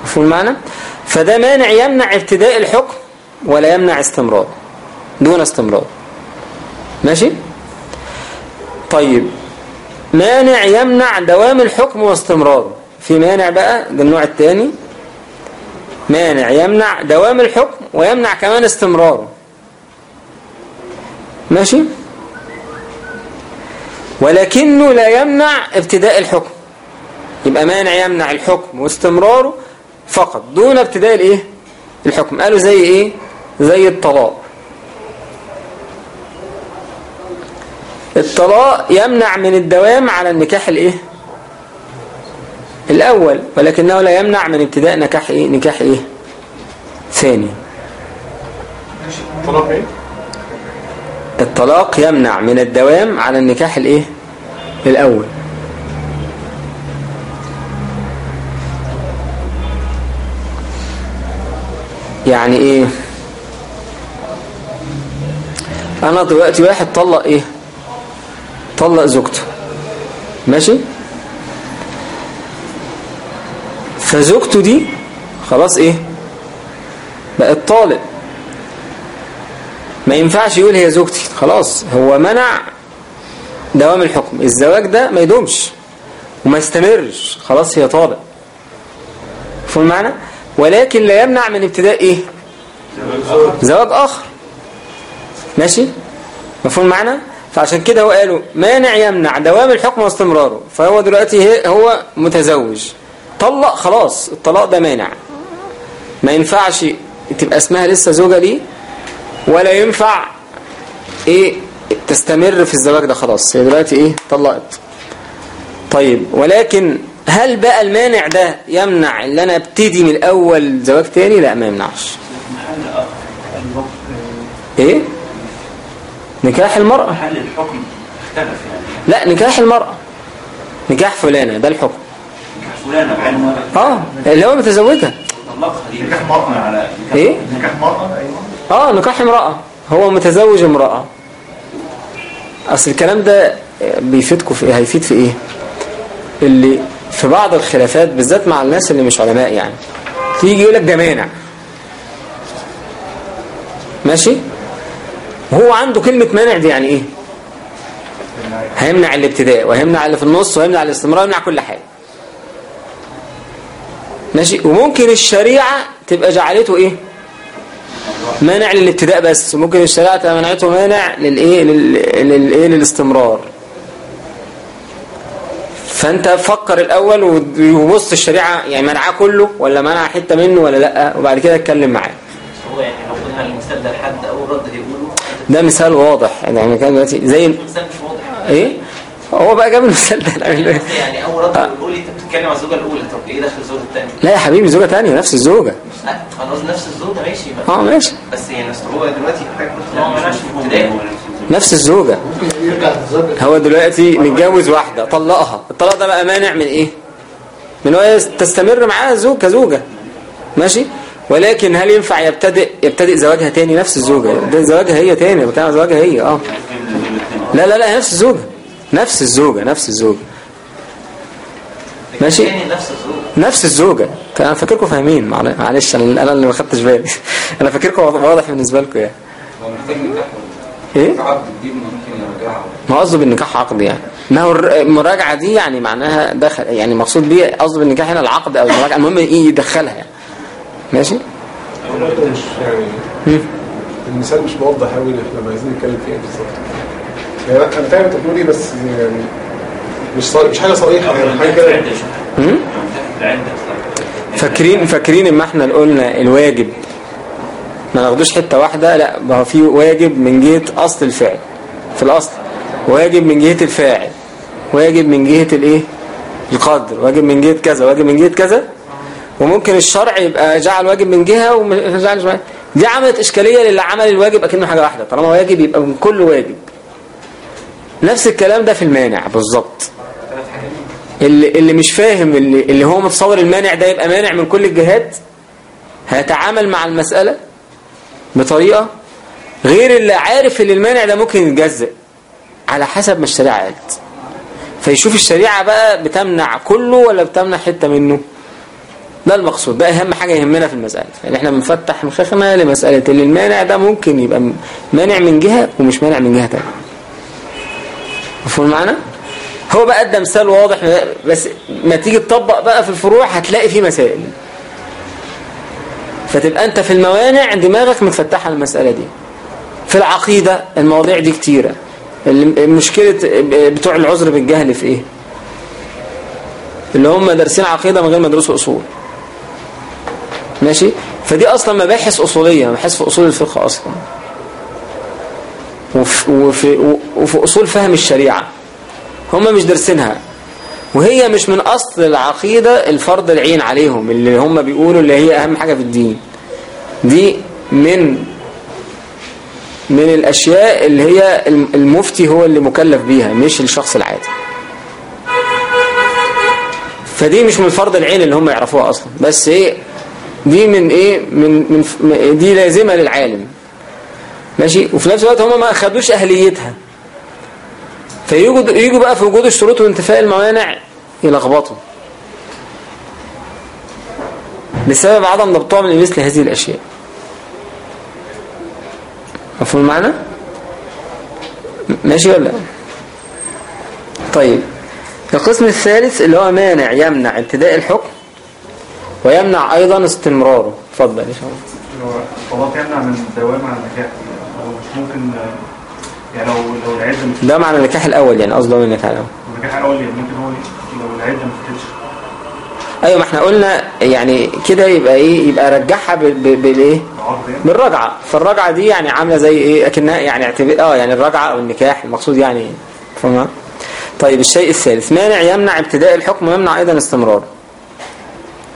مفهوم المعنى؟ فده مانع يمنع ابتداء الحكم ولا يمنع استمرار دون استمرار ماشي؟ طيب. مانع يمنع دوام الحكم واستمراره. في مانع بقى؟ ده النوع الثاني مانع يمنع دوام الحكم ويمنع كمان استمراره. ماشي؟ ولكنه لا يمنع ابتداء الحكم. يبقى مانع يمنع الحكم واستمراره فقط دون ابتداء الايه؟ الحكم. قالوا زي إيه؟ زي الطلاق. الطلاق يمنع من الدوام على النكاح الايه؟ الأول ولكنه لا يمنع من ابتداء نكاح إيه؟ نكاح إيه؟ ثاني. طلب إيه؟ الطلاق يمنع من الدوام على النكاح الايه؟ الأول. يعني إيه؟ أنا دلوقتي واحد طلق إيه؟ طلق زوجته. ماشي؟ فزوجته دي خلاص إيه؟ بقت طالق. ما ينفعش يقول هي زوجتي. خلاص هو منع دوام الحكم. الزواج ده ما يدومش وما يستمرش. خلاص هي طالق. فهم المعنى؟ ولكن لا يمنع من ابتداء إيه؟ زواج آخر. ماشي؟ مفهوم المعنى؟ فعشان كده هو قالوا مانع يمنع دوام الحكم واستمراره. فهو دلوقتي هو متزوج. طلق خلاص الطلاق ده مانع. ما ينفعش تبقى اسمها لسه زوجة ليه؟ ولا ينفع إيه تستمر في الزواج ده خلاص. هي دلوقتي إيه؟ طلقت. طيب ولكن هل بقى المانع ده يمنع إن أنا أبتدي من الأول زواج تاني؟ لا ما يمنعش. إيه؟ نكاح المرأة. محل الحكم اختلف يعني؟ لا نكاح المرأة. نكاح فلانة ده الحكم. نكاح فلانة بعلمها آه اللي هو متزوجها. طلقها دي نكاح مرأة. على نكاح إيه؟ نكاح مرأة أيوه. آه نكاح امرأة. هو متزوج امرأة. أصل الكلام ده بيفيدكم في إيه؟ هيفيد في إيه؟ اللي في بعض الخلافات بالذات مع الناس اللي مش علماء يعني. تيجي يقول لك ده مانع. ماشي؟ وهو عنده كلمة مانع دي يعني إيه؟ هيمنع الابتداء وهيمنع اللي في النص وهيمنع الاستمرار ويمنع كل حاجة. ماشي؟ وممكن الشريعة تبقى جعلته إيه؟ مانع للابتداء بس. وممكن الشريعة تبقى منعته مانع للايه لل- للايه للاستمرار. فأنت فكر الأول وبص الشريعة يعني منعاه كله ولا منع حتة منه ولا لأ؟ وبعد كده اتكلم معاه. هو يعني لو قلنا المثال ده لحد اول رد ده مثال واضح. يعني كان دلوقتي زي المثال مش واضح. إيه؟ هو بقى جاب المثال ده. يعني أول رد بيقول لي انت بتتكلم على الزوجة الأولى؟ طب إيه دخل الزوجة الثانية؟ لا يا حبيبي زوجة تانية نفس أنا قصدي نفس الزوجة ماشي. بقى. آه ماشي. بس يعني اصل هو دلوقتي. حضرتك قلت نفس الزوج. نفس الزوجة ممكن يرجع للزوج هو دلوقتي متجوز واحدة طلقها. الطلاق ده بقى مانع من إيه؟ من هو تستمر معاها زوج كزوجة. ماشي؟ ولكن هل ينفع يبتدئ يبتدئ زواجها تاني؟ نفس الزوجة. ده زواجها هي تاني بتاع زواجها هي آه. لا لا لا نفس الزوجة. نفس الزوجة نفس الزوجة. ماشي؟ نفس الزوجة. نفس الزوجة. أنا فاكركم فاهمين. معل- معلش أنا اللي ما خدتش بالي. أنا فاكركم واضح بالنسبة لكم يعني. إيه؟ ما قصده بالنكاح عقد يعني. ما هو المراجعة دي يعني معناها دخل يعني مقصود بيه قصده بالنكاح هنا العقد أو المراجعة. المهم إيه يدخلها يعني. ماشي؟ برضه مش يعني المثال مش موضح قوي إحنا عايزين نتكلم فيه بالظبط. يعني أنا فاهم انت بتقول إيه بس يعني مش صار مش حاجة صريحة يعني حاجة كده؟ فاكرين فاكرين إما إحنا قلنا الواجب ما ناخدوش حتة واحدة لأ ما هو في واجب من جهة أصل الفعل في الأصل واجب من جهة الفاعل واجب من جهة الإيه؟ القدر واجب من جهة كذا واجب من جهة كذا؟ وممكن الشرع يبقى جعل واجب من جهة وما جعلش دي عملت إشكالية للي عمل الواجب أكنه حاجة واحدة. طالما واجب يبقى من كل واجب. نفس الكلام ده في المانع بالظبط. اللي, اللي مش فاهم اللي, اللي هو متصور المانع ده يبقى مانع من كل الجهات هيتعامل مع المسألة بطريقة غير اللي عارف إن المانع ده ممكن يتجزأ على حسب ما الشريعة قالت. فيشوف الشريعة بقى بتمنع كله ولا بتمنع حتة منه؟ ده المقصود. ده أهم حاجة يهمنا في المسألة. يعني إحنا بنفتح مخاخنا لمسألة اللي المانع ده ممكن يبقى مانع من جهة ومش مانع من جهة تانية. مفهوم معنا؟ هو بقى ادى مثال واضح بس ما تيجي تطبق بقى في الفروع هتلاقي فيه مسائل. فتبقى أنت في الموانع دماغك متفتحة المسألة دي. في العقيدة المواضيع دي كتيرة. المشكلة بتوع العذر بالجهل في إيه؟ اللي هم دارسين عقيدة من غير ما يدرسوا أصول. ماشي؟ فدي أصلا مباحث أصولية مباحث في أصول الفقه أصلا. وفي, وفي, أصول فهم الشريعة. هم مش دارسينها. وهي مش من أصل العقيدة الفرض العين عليهم اللي هم بيقولوا اللي هي أهم حاجة في الدين. دي من من الأشياء اللي هي المفتي هو اللي مكلف بيها مش الشخص العادي. فدي مش من فرض العين اللي هم يعرفوها أصلا. بس إيه؟ دي من إيه؟ من, من دي لازمة للعالم. ماشي؟ وفي نفس الوقت هم ما أخدوش أهليتها. فيجوا يجوا بقى في وجود الشروط وانتفاء الموانع يلخبطوا. بسبب عدم ضبطهم لمثل هذه الأشياء. مفهوم المعنى؟ ماشي ولا طيب. القسم الثالث اللي هو مانع يمنع ابتداء الحكم ويمنع أيضا استمراره. اتفضل يا شباب الطلاق يمنع من الدوام على النكاح. مش ممكن يعني لو لو العدة ده معنى النكاح الأول يعني قصده من النكاح الأول؟ النكاح الأول يعني ممكن هو لو العدة ما فتتش أيوه ما إحنا قلنا يعني كده يبقى إيه؟ يبقى رجعها بالإيه؟ يعني. بالرجعة. فالرجعة دي يعني عاملة زي إيه؟ أكنها يعني اعتبر آه يعني الرجعة أو النكاح المقصود يعني. فاهمه طيب الشيء الثالث. مانع يمنع ابتداء الحكم ويمنع أيضا استمراره.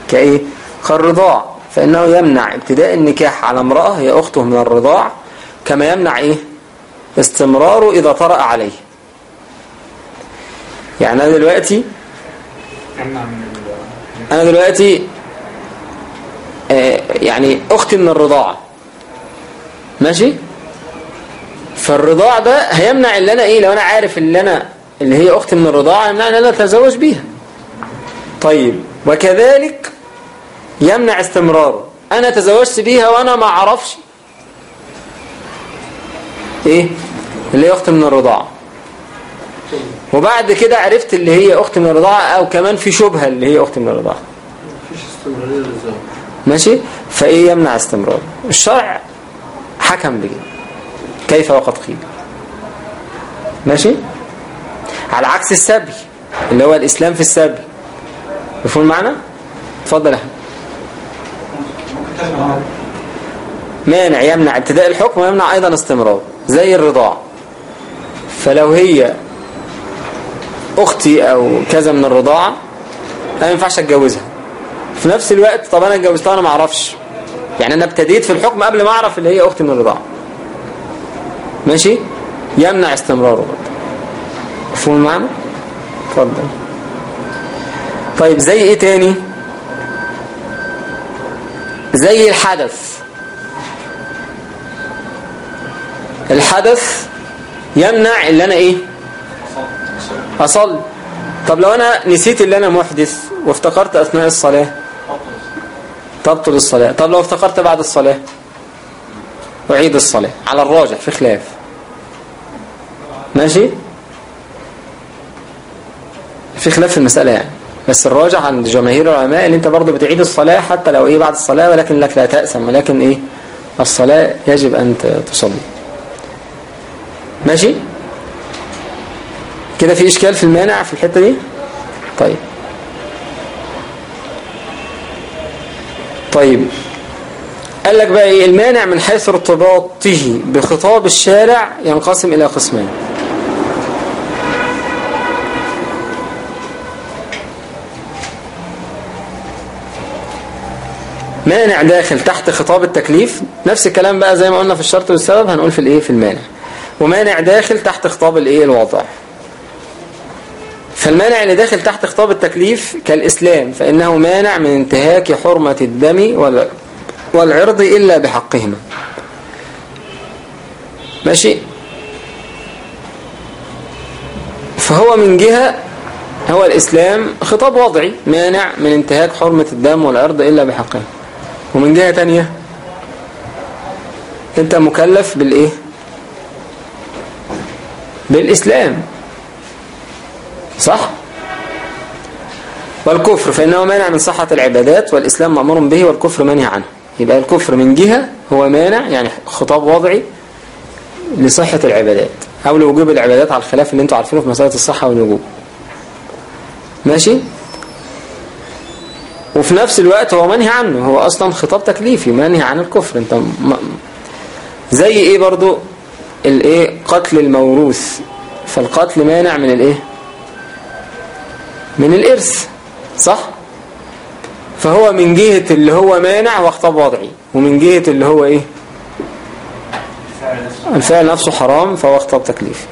كإيه؟ كالرضاع. فإنه يمنع ابتداء النكاح على امرأة هي أخته من الرضاع كما يمنع إيه؟ استمراره إذا طرأ عليه. يعني أنا دلوقتي أنا دلوقتي آه، يعني أختي من الرضاعة ماشي؟ فالرضاع ده هيمنع اللي أنا إيه؟ لو أنا عارف اللي أنا اللي هي أختي من الرضاعة يمنع إن أنا أتزوج بيها. طيب وكذلك يمنع استمراره أنا تزوجت بيها وأنا ما أعرفش إيه؟ اللي هي أختي من الرضاعة. وبعد كده عرفت اللي هي أختي من الرضاعة أو كمان في شبهة اللي هي أختي من الرضاعة. مفيش استمرارية للزواج ماشي؟ فإيه يمنع استمرار؟ الشرع حكم بكده. كيف وقد قيل. ماشي؟ على عكس السبي اللي هو الإسلام في السبي. مفهوم معنا اتفضل يا أحمد. مانع يمنع. ابتداء الحكم ويمنع أيضا استمرار. زي الرضاع. فلو هي أختي أو كذا من الرضاعه أنا ما ينفعش أتجوزها. في نفس الوقت طب أنا اتجوزتها أنا ما أعرفش. يعني أنا ابتديت في الحكم قبل ما أعرف اللي هي أختي من الرضاعه ماشي؟ يمنع استمراره. برضه مفهوم المعنى اتفضل. طيب زي إيه تاني؟ زي الحدث. الحدث يمنع اللي أنا إيه؟ أصلي. طب لو أنا نسيت اللي أنا محدث وافتكرت أثناء الصلاة؟ تبطل الصلاة. طب لو افتكرت بعد الصلاة؟ أعيد الصلاة. على الراجح في خلاف. ماشي؟ في خلاف في المسألة يعني. بس الراجح عند جماهير العلماء اللي أنت برضه بتعيد الصلاة حتى لو إيه بعد الصلاة ولكن لك لا تأسم ولكن إيه؟ الصلاة يجب أن تصلي. ماشي؟ كده في إشكال في المانع في الحتة دي؟ طيب. طيب. قال لك بقى إيه؟ المانع من حيث ارتباطه بخطاب الشارع ينقسم إلى قسمين. مانع داخل تحت خطاب التكليف. نفس الكلام بقى زي ما قلنا في الشرط والسبب هنقول في الإيه؟ في المانع. ومانع داخل تحت خطاب الإيه؟ الوضع. فالمانع اللي داخل تحت خطاب التكليف كالإسلام فإنه مانع من انتهاك حرمة الدم وال- والعرض إلا بحقهما. ماشي؟ فهو من جهة هو الإسلام خطاب وضعي مانع من انتهاك حرمة الدم والعرض إلا بحقها ومن جهة تانية أنت مكلف بالإيه؟ بالإسلام. صح؟ والكفر فإنه مانع من صحة العبادات والإسلام مأمور به والكفر منهي عنه. يبقى الكفر من جهة هو مانع يعني خطاب وضعي لصحة العبادات أو لوجوب العبادات على الخلاف اللي أنتوا عارفينه في مسألة الصحة والوجوب. ماشي؟ وفي نفس الوقت هو منهي عنه هو أصلا خطاب تكليفي منهي عن الكفر. انت م... زي إيه برضو؟ الإيه؟ قتل الموروث. فالقتل مانع من الإيه؟ من الإرث صح؟ فهو من جهة اللي هو مانع هو خطاب وضعي ومن جهة اللي هو إيه؟ الفعل نفسه حرام فهو خطاب تكليفي.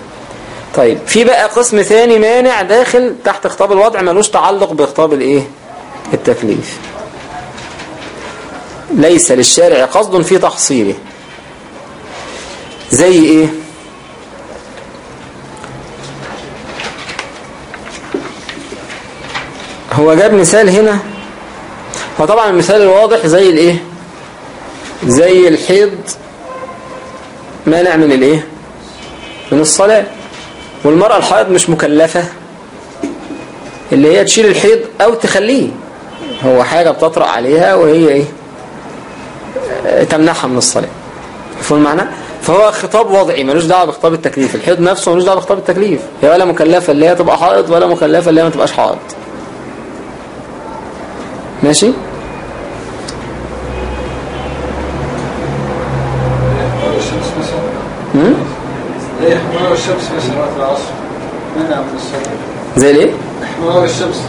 طيب في بقى قسم ثاني مانع داخل تحت خطاب الوضع ملوش تعلق بخطاب الإيه؟ التكليف. ليس للشارع قصد في تحصيله. زي إيه؟ هو جاب مثال هنا. هو طبعا المثال الواضح زي الإيه؟ زي الحيض مانع من الإيه؟ من الصلاة. والمرأة الحائض مش مكلفة. اللي هي تشيل الحيض أو تخليه. هو حاجة بتطرأ عليها وهي إيه؟ تمنعها من الصلاة. فهم المعنى؟ فهو خطاب وضعي ملوش دعوة بخطاب التكليف. الحيض نفسه ملوش دعوة بخطاب التكليف. هي ولا مكلفة اللي هي تبقى حائض ولا مكلفة اللي هي ما تبقاش حائض. ماشي؟ احمرار الشمس مثلا وقت العصر؟ منع من الصلاة. زي الايه احمرار الشمس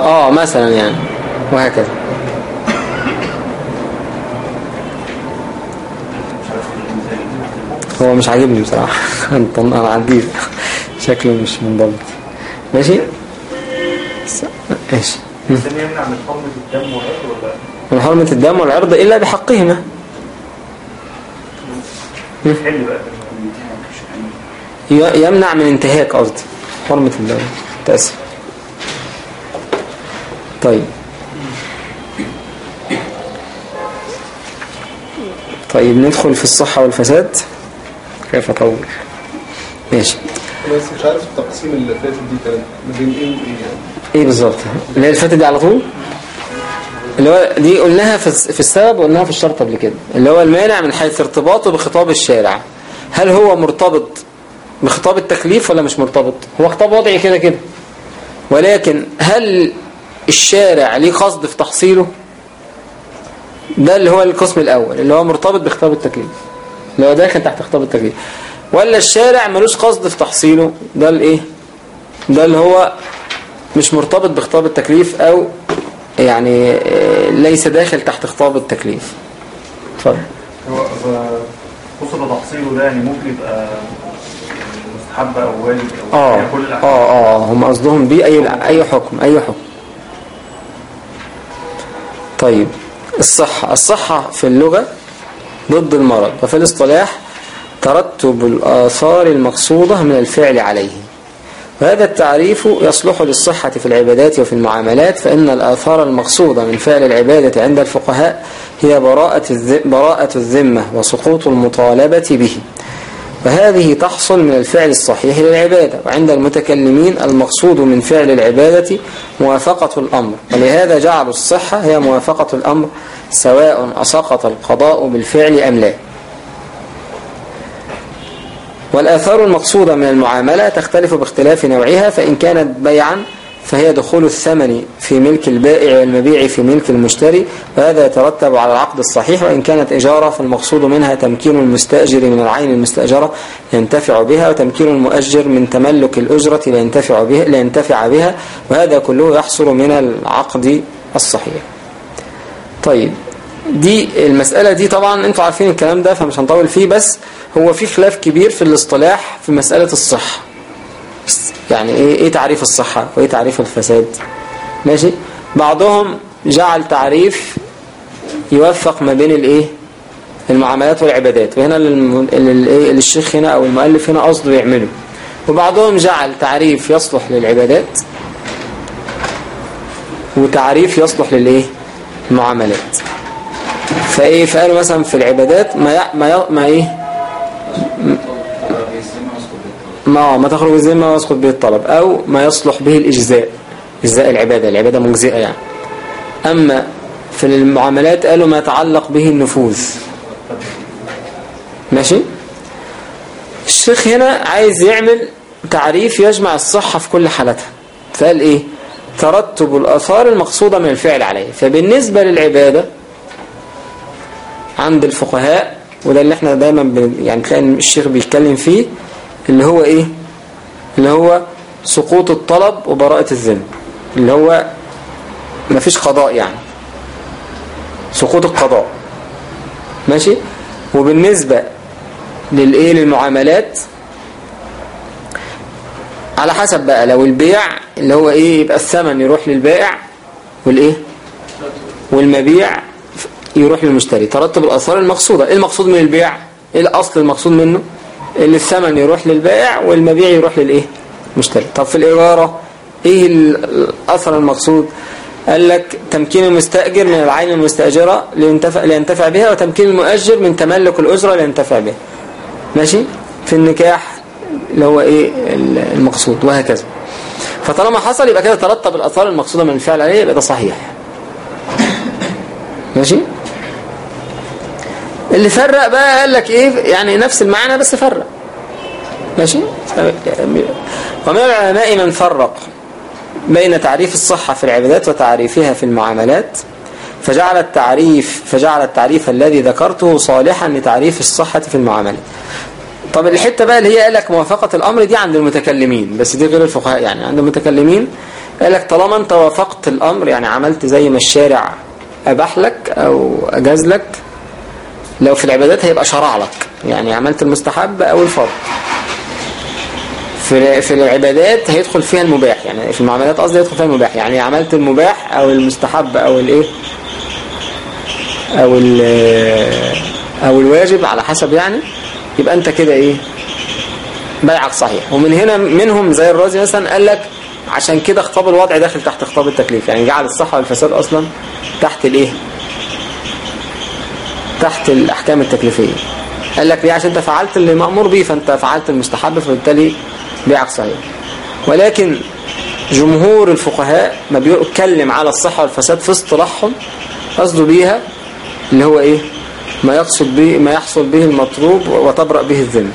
آه مثلا يعني. وهكذا. هو مش عاجبني بصراحة. أنا عديت شكله مش منضبط. ماشي؟ ماشي. الإنسان يمنع من حرمة الدم والعرض ولا من حرمة الدم والعرض إلا بحقهما. يمنع من انتهاك قصدي. حرمة الدم. تأسف. طيب. طيب ندخل في الصحة والفساد. كيف أطول؟ ماشي. بس مش عارف التقسيم اللي فاتت دي كانت ما بين إيه وإيه يعني. إيه بالظبط؟ اللي هي دي على طول؟ اللي هو دي قلناها في في السبب وقلناها في الشرط قبل كده. اللي هو المانع من حيث ارتباطه بخطاب الشارع. هل هو مرتبط بخطاب التكليف ولا مش مرتبط؟ هو خطاب وضعي كده كده. ولكن هل الشارع ليه قصد في تحصيله؟ ده اللي هو القسم الأول اللي هو مرتبط بخطاب التكليف. اللي هو داخل تحت خطاب التكليف. ولا الشارع ملوش قصد في تحصيله ده الإيه؟ ده اللي هو مش مرتبط بخطاب التكليف أو يعني آه، ليس داخل تحت خطاب التكليف. اتفضل. هو قصد تحصيله ده يعني ممكن يبقى مستحب أو واجب أو آه آه آه هم قصدهم بيه أي أي حكم أي حكم. طيب. الصحة. الصحة في اللغة ضد المرض وفي الاصطلاح ترتب الآثار المقصودة من الفعل عليه. وهذا التعريف يصلح للصحة في العبادات وفي المعاملات فإن الآثار المقصودة من فعل العبادة عند الفقهاء هي براءة الذ- براءة الذمة وسقوط المطالبة به. وهذه تحصل من الفعل الصحيح للعبادة وعند المتكلمين المقصود من فعل العبادة موافقة الأمر ولهذا جعلوا الصحة هي موافقة الأمر سواء أسقط القضاء بالفعل أم لا. والآثار المقصودة من المعاملة تختلف باختلاف نوعها فإن كانت بيعا فهي دخول الثمن في ملك البائع والمبيع في ملك المشتري وهذا يترتب على العقد الصحيح وإن كانت إجارة فالمقصود منها تمكين المستأجر من العين المستأجرة لينتفع بها وتمكين المؤجر من تملك الأجرة لينتفع بها, لينتفع بها وهذا كله يحصل من العقد الصحيح. طيب دي المسألة دي طبعا أنتوا عارفين الكلام ده فمش هنطول فيه بس هو في خلاف كبير في الاصطلاح في مسألة الصحة. يعني إيه إيه تعريف الصحة وإيه تعريف الفساد؟ ماشي؟ بعضهم جعل تعريف يوفق ما بين الإيه؟ المعاملات والعبادات. وهنا اللي الشيخ هنا أو المؤلف هنا قصده يعمله. وبعضهم جعل تعريف يصلح للعبادات وتعريف يصلح للإيه؟ المعاملات. فإيه؟ فقالوا مثلا في العبادات ما. ما. ما إيه؟ ما ما تخرج الذمه ويسقط به الطلب أو ما يصلح به الإجزاء إجزاء العبادة العبادة مجزئة يعني. أما في المعاملات قالوا ما يتعلق به النفوذ. ماشي؟ الشيخ هنا عايز يعمل تعريف يجمع الصحة في كل حالتها. فقال إيه؟ ترتب الآثار المقصودة من الفعل عليه. فبالنسبة للعبادة عند الفقهاء وده اللي إحنا دايما يعني تلاقي الشيخ بيتكلم فيه اللي هو إيه؟ اللي هو سقوط الطلب وبراءة الذمة اللي هو مفيش قضاء يعني. سقوط القضاء. ماشي؟ وبالنسبة للايه للمعاملات على حسب بقى لو البيع اللي هو إيه؟ يبقى الثمن يروح للبائع والايه والمبيع يروح للمشتري. ترتب الآثار المقصودة. إيه المقصود من البيع؟ إيه الأصل المقصود منه؟ اللي الثمن يروح للبائع والمبيع يروح للإيه؟ مشتري طب في الإجارة إيه الأثر المقصود؟ قال لك تمكين المستأجر من العين المستأجرة لينتفع, لينتفع بها وتمكين المؤجر من تملك الأجرة لينتفع بها. ماشي؟ في النكاح اللي هو إيه المقصود وهكذا. فطالما حصل يبقى كده ترتب الأثار المقصودة من الفعل عليه يبقى ده صحيح. ماشي؟ اللي فرق بقى قال لك إيه؟ يعني نفس المعنى بس فرق. ماشي؟ ومن العلماء من فرق بين تعريف الصحة في العبادات وتعريفها في المعاملات؟ فجعل التعريف فجعل التعريف الذي ذكرته صالحا لتعريف الصحة في المعاملات طب الحتة بقى اللي هي قال لك موافقة الأمر دي عند المتكلمين بس دي غير الفقهاء يعني عند المتكلمين قال لك طالما أنت وافقت الأمر يعني عملت زي ما الشارع أباح لك أو أجاز لك لو في العبادات هيبقى شرع لك. يعني عملت المستحب أو الفرض في في العبادات هيدخل فيها المباح. يعني في المعاملات قصدي يدخل فيها المباح. يعني عملت المباح أو المستحب أو الايه أو أو الواجب على حسب يعني. يبقى أنت كده إيه؟ بيعك صحيح. ومن هنا منهم زي الرازي مثلا قال لك عشان كده خطاب الوضع داخل تحت خطاب التكليف. يعني جعل الصحة والفساد أصلا تحت الإيه؟ تحت الأحكام التكليفية. قال لك ليه عشان أنت فعلت اللي مأمور به فأنت فعلت المستحب فبالتالي بيعك صحيح. ولكن جمهور الفقهاء ما بيتكلم على الصحة والفساد في اصطلاحهم قصده بيها اللي هو إيه؟ ما يقصد به ما يحصل به المطلوب وتبرأ به الذمة.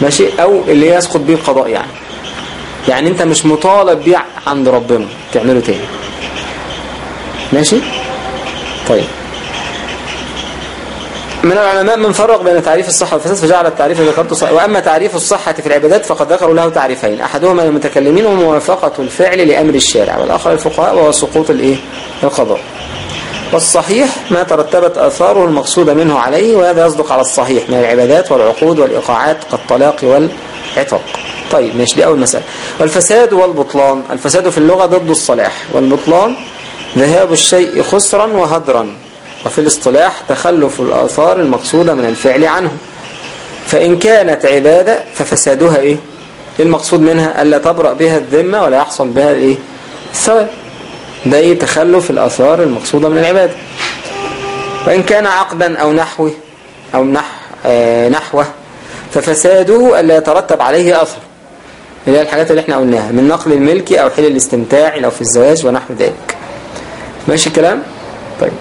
ماشي أو اللي يسقط به القضاء يعني. يعني أنت مش مطالب بيه عند ربنا تعمله تاني. ماشي؟ طيب. من العلماء من فرق بين تعريف الصحة والفساد فجعل التعريف الذي ذكرته صحيح. وأما تعريف الصحة في العبادات فقد ذكروا له تعريفين. أحدهما للمتكلمين وموافقة الفعل لأمر الشارع والآخر الفقهاء وهو سقوط الإيه؟ القضاء. والصحيح ما ترتبت آثاره المقصودة منه عليه وهذا يصدق على الصحيح من العبادات والعقود والإيقاعات كالطلاق والعتق. طيب ماشي دي أول مسألة. والفساد والبطلان. الفساد في اللغة ضد الصلاح. والبطلان ذهاب الشيء خسرا وهدرا. وفي الاصطلاح تخلف الآثار المقصودة من الفعل عنه. فإن كانت عبادة ففسادها إيه؟ إيه المقصود منها ألا تبرأ بها الذمة ولا يحصل بها الإيه؟ الثواب. ده إيه؟ تخلف الآثار المقصودة من العبادة. وإن كان عقدا أو نحوه أو نح آه نحوه ففساده ألا يترتب عليه أثر. اللي هي الحاجات اللي إحنا قلناها من نقل الملك أو حل الاستمتاع لو في الزواج ونحو ذلك. ماشي الكلام؟ طيب.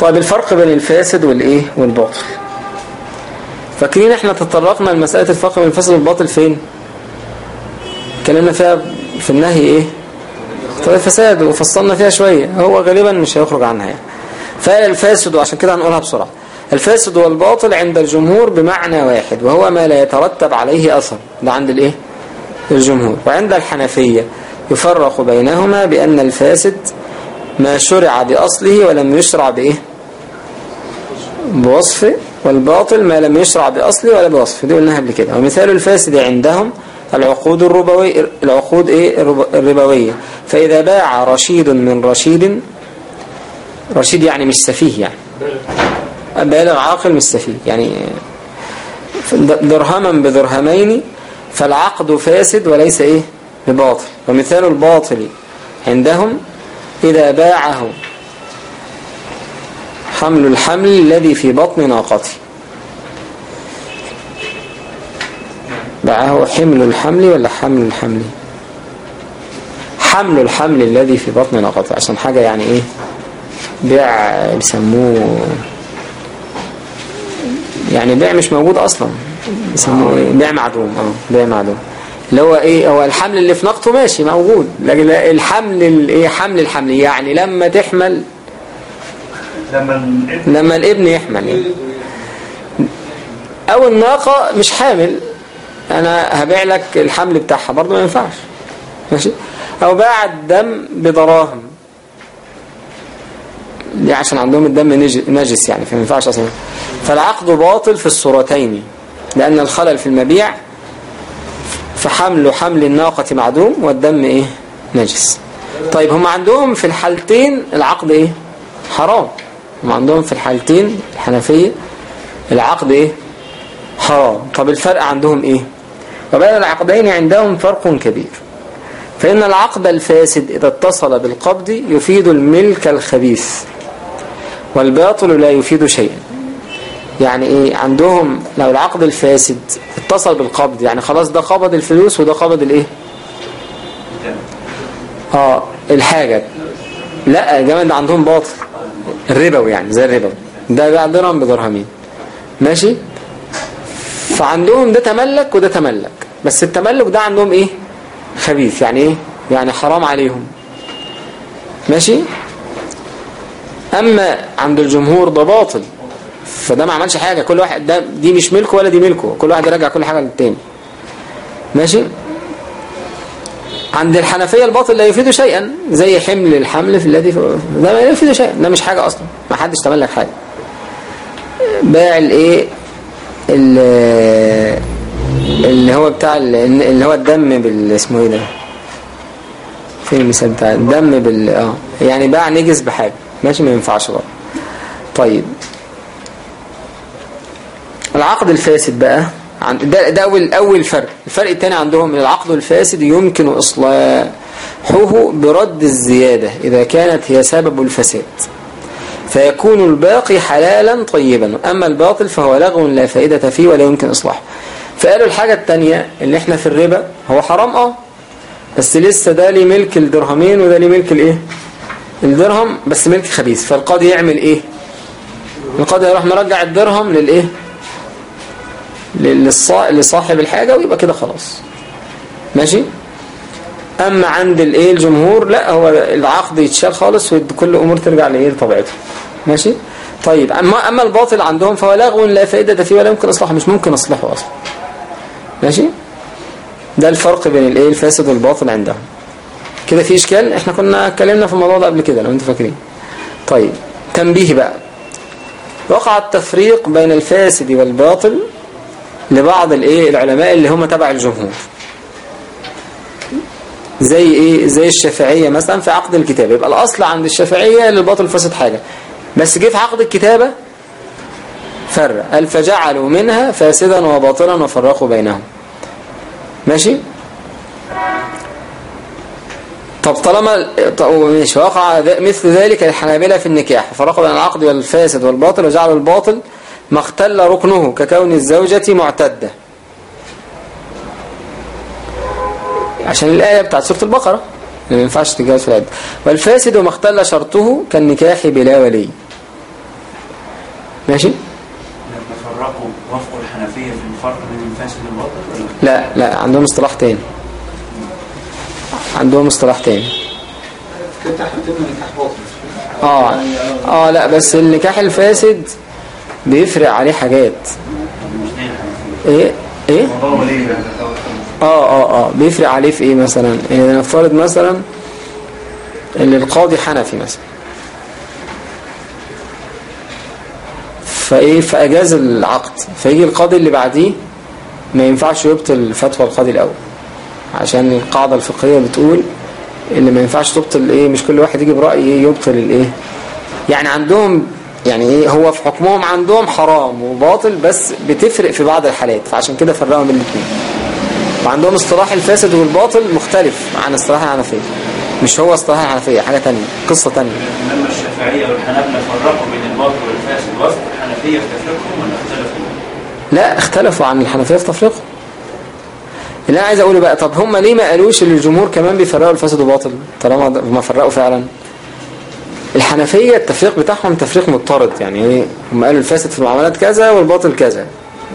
طيب الفرق بين الفاسد والإيه؟ والباطل. فاكرين إحنا تطرقنا لمسألة الفرق بين الفاسد والباطل فين؟ اتكلمنا فيها في النهي إيه؟ طيب الفساد وفصلنا فيها شوية. هو غالبا مش هيخرج عنها يعني. فالفاسد وعشان كده هنقولها بسرعة. الفاسد والباطل عند الجمهور بمعنى واحد وهو ما لا يترتب عليه أثر ده عند الإيه؟ الجمهور. وعند الحنفية يفرق بينهما بأن الفاسد ما شرع بأصله ولم يشرع بإيه بوصفه والباطل ما لم يشرع بأصله ولا بوصفه. دي قلناها قبل كده. ومثال الفاسد عندهم العقود الربوية العقود إيه؟ الربوية. فإذا باع رشيد من رشيد رشيد يعني مش سفيه يعني. بالغ عاقل مش سفيه. يعني درهما بدرهمين فالعقد فاسد وليس إيه؟ بباطل. ومثال الباطل عندهم إذا باعه حمل الحمل الذي في بطن ناقته. باعه حمل الحمل ولا حمل الحمل؟ حمل الحمل الذي في بطن ناقته. عشان حاجة يعني إيه؟ بيع بيسموه يعني بيع مش موجود أصلا. بيسموه إيه؟ بيع معدوم. آه بيع معدوم. اللي هو إيه هو الحمل اللي في ناقته ماشي موجود. لكن الحمل الايه حمل الحمل. يعني لما تحمل لما الابن لما الابن يحمل. يعني. أو الناقة مش حامل. أنا هبيع لك الحمل بتاعها برضه ما ينفعش. ماشي؟ أو باع الدم بدراهم. دي عشان عندهم الدم نج- نجس يعني فما ينفعش أصلا. فالعقد باطل في الصورتين لأن الخلل في المبيع فحمل حمل الناقة معدوم والدم إيه؟ نجس. طيب هم عندهم في الحالتين العقد إيه؟ حرام. هم عندهم في الحالتين الحنفية العقد إيه؟ حرام. طب الفرق عندهم إيه؟ وبين العقدين عندهم فرق كبير. فإن العقد الفاسد إذا اتصل بالقبض يفيد الملك الخبيث والباطل لا يفيد شيئا. يعني إيه عندهم لو العقد الفاسد اتصل بالقبض يعني خلاص ده قبض الفلوس وده قبض الإيه؟ آه الحاجة. لا ده عندهم باطل. الربوي يعني زي الربوي. ده درهم بدرهمين ماشي؟ فعندهم ده تملك وده تملك. بس التملك ده عندهم إيه؟ خبيث. يعني إيه؟ يعني حرام عليهم. ماشي؟ أما عند الجمهور ده باطل. فده ما عملش حاجة. كل واحد ده دي مش ملكه ولا دي ملكه. كل واحد يرجع كل حاجة للتاني. ماشي؟ عند الحنفية الباطل لا يفيد شيئا زي حمل الحمل في الذي ده ما يفيد شيئا. ده مش حاجة أصلا. ما حدش تملك حاجة. باع الإيه؟ ال- اللي هو بتاع ال- اللي هو الدم بال اسمه إيه ده؟ فين المثال بتاع الدم بال آه. يعني باع نجس بحاجة. ماشي؟ ما ينفعش بقى طيب. العقد الفاسد بقى ده, ده أول, أول فرق. الفرق الثاني عندهم العقد الفاسد يمكن إصلاحه برد الزيادة إذا كانت هي سبب الفساد. فيكون الباقي حلالا طيبا. أما الباطل فهو لغو لا فائدة فيه ولا يمكن إصلاحه. فقالوا الحاجة التانية اللي إحنا في الربا هو حرام؟ آه. بس لسه ده ليه ملك الدرهمين وده ليه ملك الإيه؟ الدرهم بس ملك خبيث. فالقاضي يعمل إيه؟ القاضي يروح مرجع الدرهم للإيه؟ لصاحب الحاجة ويبقى كده خلاص. ماشي؟ أما عند الايه الجمهور؟ لا هو العقد يتشال خالص وكل امور ترجع لإيه؟ لطبيعتها. ماشي؟ طيب اما أما الباطل عندهم فهو لغو لا فائدة فيه ولا يمكن إصلاحه مش ممكن إصلاحه أصلا. ماشي؟ ده الفرق بين الايه الفاسد والباطل عندهم. كده في إشكال؟ إحنا كنا اتكلمنا في الموضوع ده قبل كده لو أنتوا فاكرين. طيب تنبيه بقى. وقع التفريق بين الفاسد والباطل لبعض الايه العلماء اللي هم تبع الجمهور. زي إيه؟ زي الشافعية مثلا في عقد الكتابة. يبقى الأصل عند الشافعية للباطل فاسد حاجة. بس جه في عقد الكتابة فرق. قال فجعلوا منها فاسدا وباطلا وفرقوا بينهم. ماشي؟ طب طالما ماشي. وقع مثل ذلك الحنابلة في النكاح. فرقوا بين العقد والفاسد والباطل وجعلوا الباطل ما اختل ركنه ككون الزوجة معتدة. عشان الآية بتاعت سورة البقرة. ما ينفعش تتجوز في العدة والفاسد وما اختل شرطه كالنكاح بلا ولي. ماشي؟ لما فرقوا وافقوا الحنفية في الفرق بين الفاسد والباطل ولا لا؟ لا عندهم اصطلاح تاني. عندهم اصطلاح تاني. آه آه لا بس النكاح الفاسد بيفرق عليه حاجات. إيه؟ إيه؟ آه آه آه. بيفرق عليه في إيه مثلا؟ يعني نفترض مثلا اللي القاضي حنفي مثلا. فإيه؟ فأجاز العقد. فيجي القاضي اللي بعديه ما ينفعش يبطل فتوى القاضي الأول. عشان القاعدة الفقهية بتقول اللي ما ينفعش تبطل إيه مش كل واحد يجي برأي إيه يبطل الإيه. يعني عندهم يعني إيه هو في حكمهم عندهم حرام وباطل بس بتفرق في بعض الحالات فعشان كده فرقوا بين الاثنين وعندهم اصطلاح الفاسد والباطل مختلف عن اصطلاح الحنفية مش هو اصطلاح الحنفية حاجة تانية قصة تانية. لما الشافعية والحنابلة فرقوا بين الباطل والفاسد وافقوا الحنفية في تفريقهم ولا اختلفوا؟ لا اختلفوا عن الحنفية في تفريقهم اللي أنا عايز أقوله بقى طب هم ليه ما قالوش إن الجمهور كمان بيفرقوا الفاسد وباطل طالما ما فرقوا فعلا؟ الحنفية التفريق بتاعهم تفريق مضطرد يعني هم قالوا الفاسد في المعاملات كذا والباطل كذا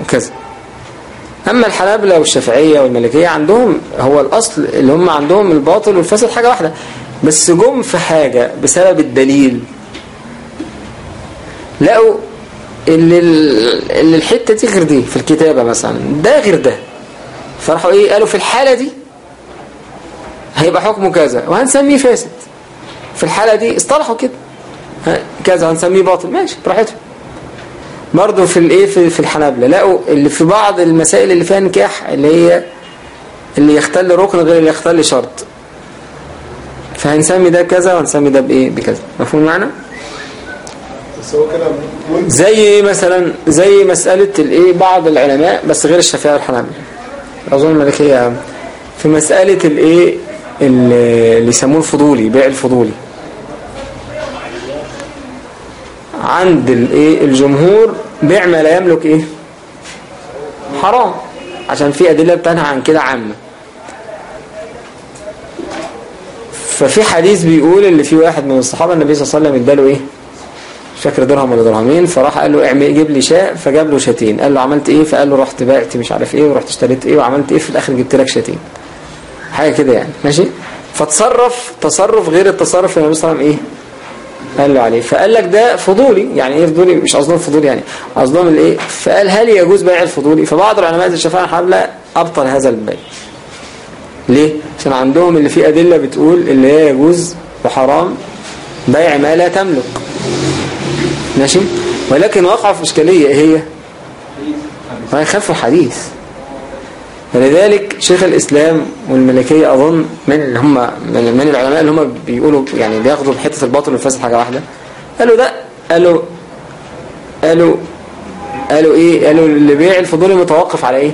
وكذا. أما الحنابلة والشافعية والمالكية عندهم هو الأصل اللي هم عندهم الباطل والفاسد حاجة واحدة بس جم في حاجة بسبب الدليل. لقوا اللي, ال- اللي الحتة دي غير دي في الكتابة مثلا ده غير ده. فراحوا إيه؟ قالوا في الحالة دي هيبقى حكمه كذا وهنسميه فاسد. في الحالة دي اصطلحوا كده. كذا هنسميه باطل. ماشي براحتهم برضه في الايه في, في الحنابلة لقوا اللي في بعض المسائل اللي فيها نكاح اللي هي اللي يختل ركن غير اللي يختل شرط. فهنسمي ده كذا وهنسمي ده بإيه؟ بكذا. مفهوم معنى ممكن زي مثلا زي مسألة الايه بعض العلماء بس غير الشافعية والحنابلة. أظن الملكية في مسألة الايه اللي اللي يسموه الفضولي بيع الفضولي. عند الايه الجمهور بيع ما لا يملك إيه؟ حرام. عشان في أدلة بتنهى عن كده عامة. ففي حديث بيقول اللي في واحد من الصحابة النبي صلى الله عليه وسلم اداله إيه؟ مش فاكر درهم ولا درهمين. فراح قال له اعمل جيب لي شاء فجاب له شاتين. قال له عملت إيه؟ فقال له رحت بعت مش عارف إيه ورحت اشتريت إيه وعملت إيه؟ في الآخر جبت لك شاتين. حاجة كده يعني. ماشي؟ فتصرف تصرف غير التصرف اللي النبي صلى الله عليه وسلم إيه؟ قال له عليه. فقال لك ده فضولي. يعني إيه فضولي؟ مش قصدهم فضولي يعني. قصدهم الإيه؟ فقال هل يجوز بيع الفضولي؟ فبعض العلماء الشافعي والحنابلة أبطل هذا البيع. ليه؟ عشان عندهم اللي فيه أدلة بتقول اللي هي يجوز وحرام بيع ما لا تملك. ماشي؟ ولكن وقع في إشكالية إيه هي؟ ما يخافوا حديث ولذلك شيخ الإسلام والملكية أظن من اللي هم من, من العلماء اللي هم بيقولوا يعني بياخدوا بحتة الباطل والفاسد حاجة واحدة. قالوا ده قالوا قالوا قالوا إيه؟ قالوا اللي بيع الفضولي متوقف على إيه؟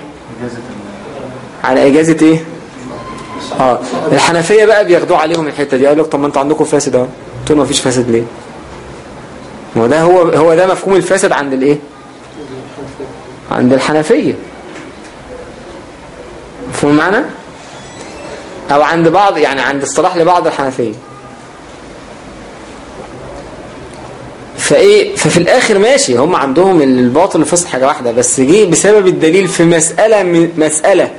على إجازة إيه؟ آه الحنفية بقى بياخدوا عليهم الحتة دي. قالوا لك طب ما أنتوا عندكم فاسد أهو. قلت ما فيش فاسد ليه؟ ما ده هو هو ده مفهوم الفاسد عند الإيه؟ عند الحنفية. مفهوم معنى؟ أو عند بعض يعني عند اصطلاح لبعض الحنفية. فايه ففي الآخر ماشي هم عندهم الباطل والفاسد حاجة واحدة بس جه بسبب الدليل في مسألة من مسألة.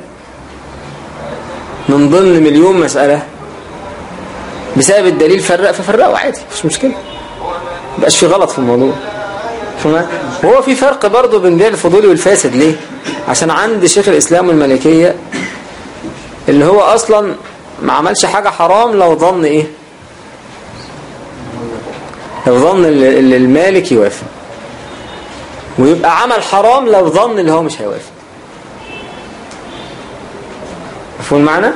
من ضمن مليون مسألة. بسبب الدليل فرق ففرقوا عادي مش مشكلة. مبقاش في غلط في الموضوع. وهو في فرق برضه بين الفضولي والفاسد ليه؟ عشان عند شيخ الإسلام والملكية اللي هو أصلا ما عملش حاجة حرام لو ظن إيه؟ لو ظن ال- ال- المالك يوافق. ويبقى عمل حرام لو ظن اللي هو مش هيوافق. مفهوم المعنى؟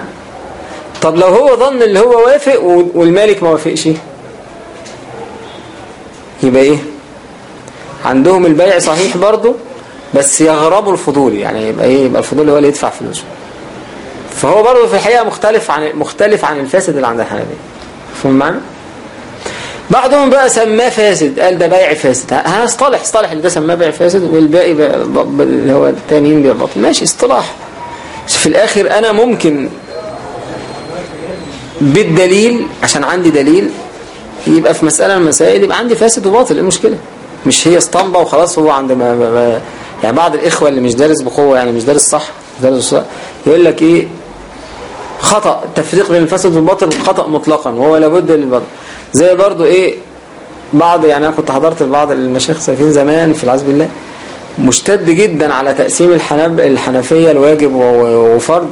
طب لو هو ظن اللي هو وافق والمالك ما وافقش يبقى إيه؟ عندهم البيع صحيح برضو بس يغربوا الفضولي يعني يبقى إيه؟ يبقى الفضولي هو اللي يدفع فلوسه. فهو برضو في الحقيقة مختلف عن مختلف عن الفاسد اللي عند الحنابلة فهم معنى بعضهم بقى سماه فاسد قال ده بيع فاسد. هنصطلح اصطلح اللي ده سماه بيع فاسد والباقي اللي هو التانيين باطل ماشي اصطلاح. بس في الآخر أنا ممكن بالدليل عشان عندي دليل يبقى في مسألة من المسائل يبقى عندي فاسد وباطل إيه المشكلة؟ مش هي اسطمبة وخلاص هو عند ما ما ما يعني بعض الإخوة اللي مش دارس بقوة يعني مش دارس صح مش دارس صح يقول لك إيه؟ خطأ التفريق بين الفاسد والباطل خطأ مطلقا وهو لابد للباطل زي برضو إيه بعض يعني أنا كنت حضرت بعض المشايخ السلفيين زمان في العزب بالله مشتد جدا على تقسيم الحنب الحنفية الواجب وفرض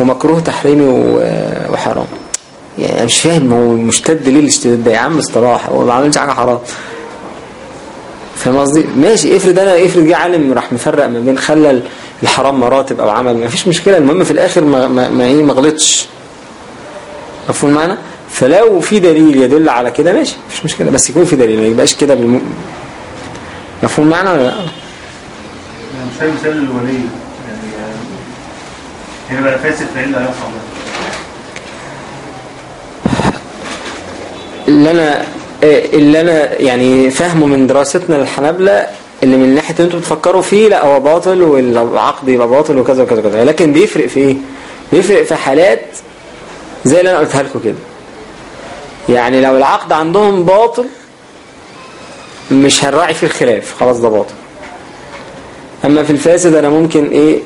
ومكروه تحريمي وحرام. يعني أنا مش فاهم هو مشتد ليه الاشتداد ده؟ يا عم اصطلاح هو ما عملش حاجة حرام. فاهم قصدي؟ ماشي افرض أنا افرض جه عالم راح مفرق ما بين خلى الحرام مراتب أو عمل. ما فيش مشكلة. المهم في الآخر ما ما, ما إيه ما غلطش. مفهوم معنا فلو في دليل يدل على كده ماشي. مفيش مشكلة. بس يكون في دليل ما يبقاش كده بالم... مفهوم معنا ولا لأ؟ يعني مثال مثال الولي يعني هنا بقى فاسد فإيه اللي هيحصل؟ اللي أنا آه، اللي أنا يعني فاهمه من دراستنا للحنابلة اللي من ناحية ان أنتوا بتفكروا فيه لا هو باطل والعقد يبقى باطل وكذا وكذا وكذا. لكن بيفرق في إيه؟ بيفرق في حالات زي اللي أنا قلتها لكم كده. يعني لو العقد عندهم باطل مش هنراعي فيه الخلاف. خلاص ده باطل. أما في الفاسد أنا ممكن إيه؟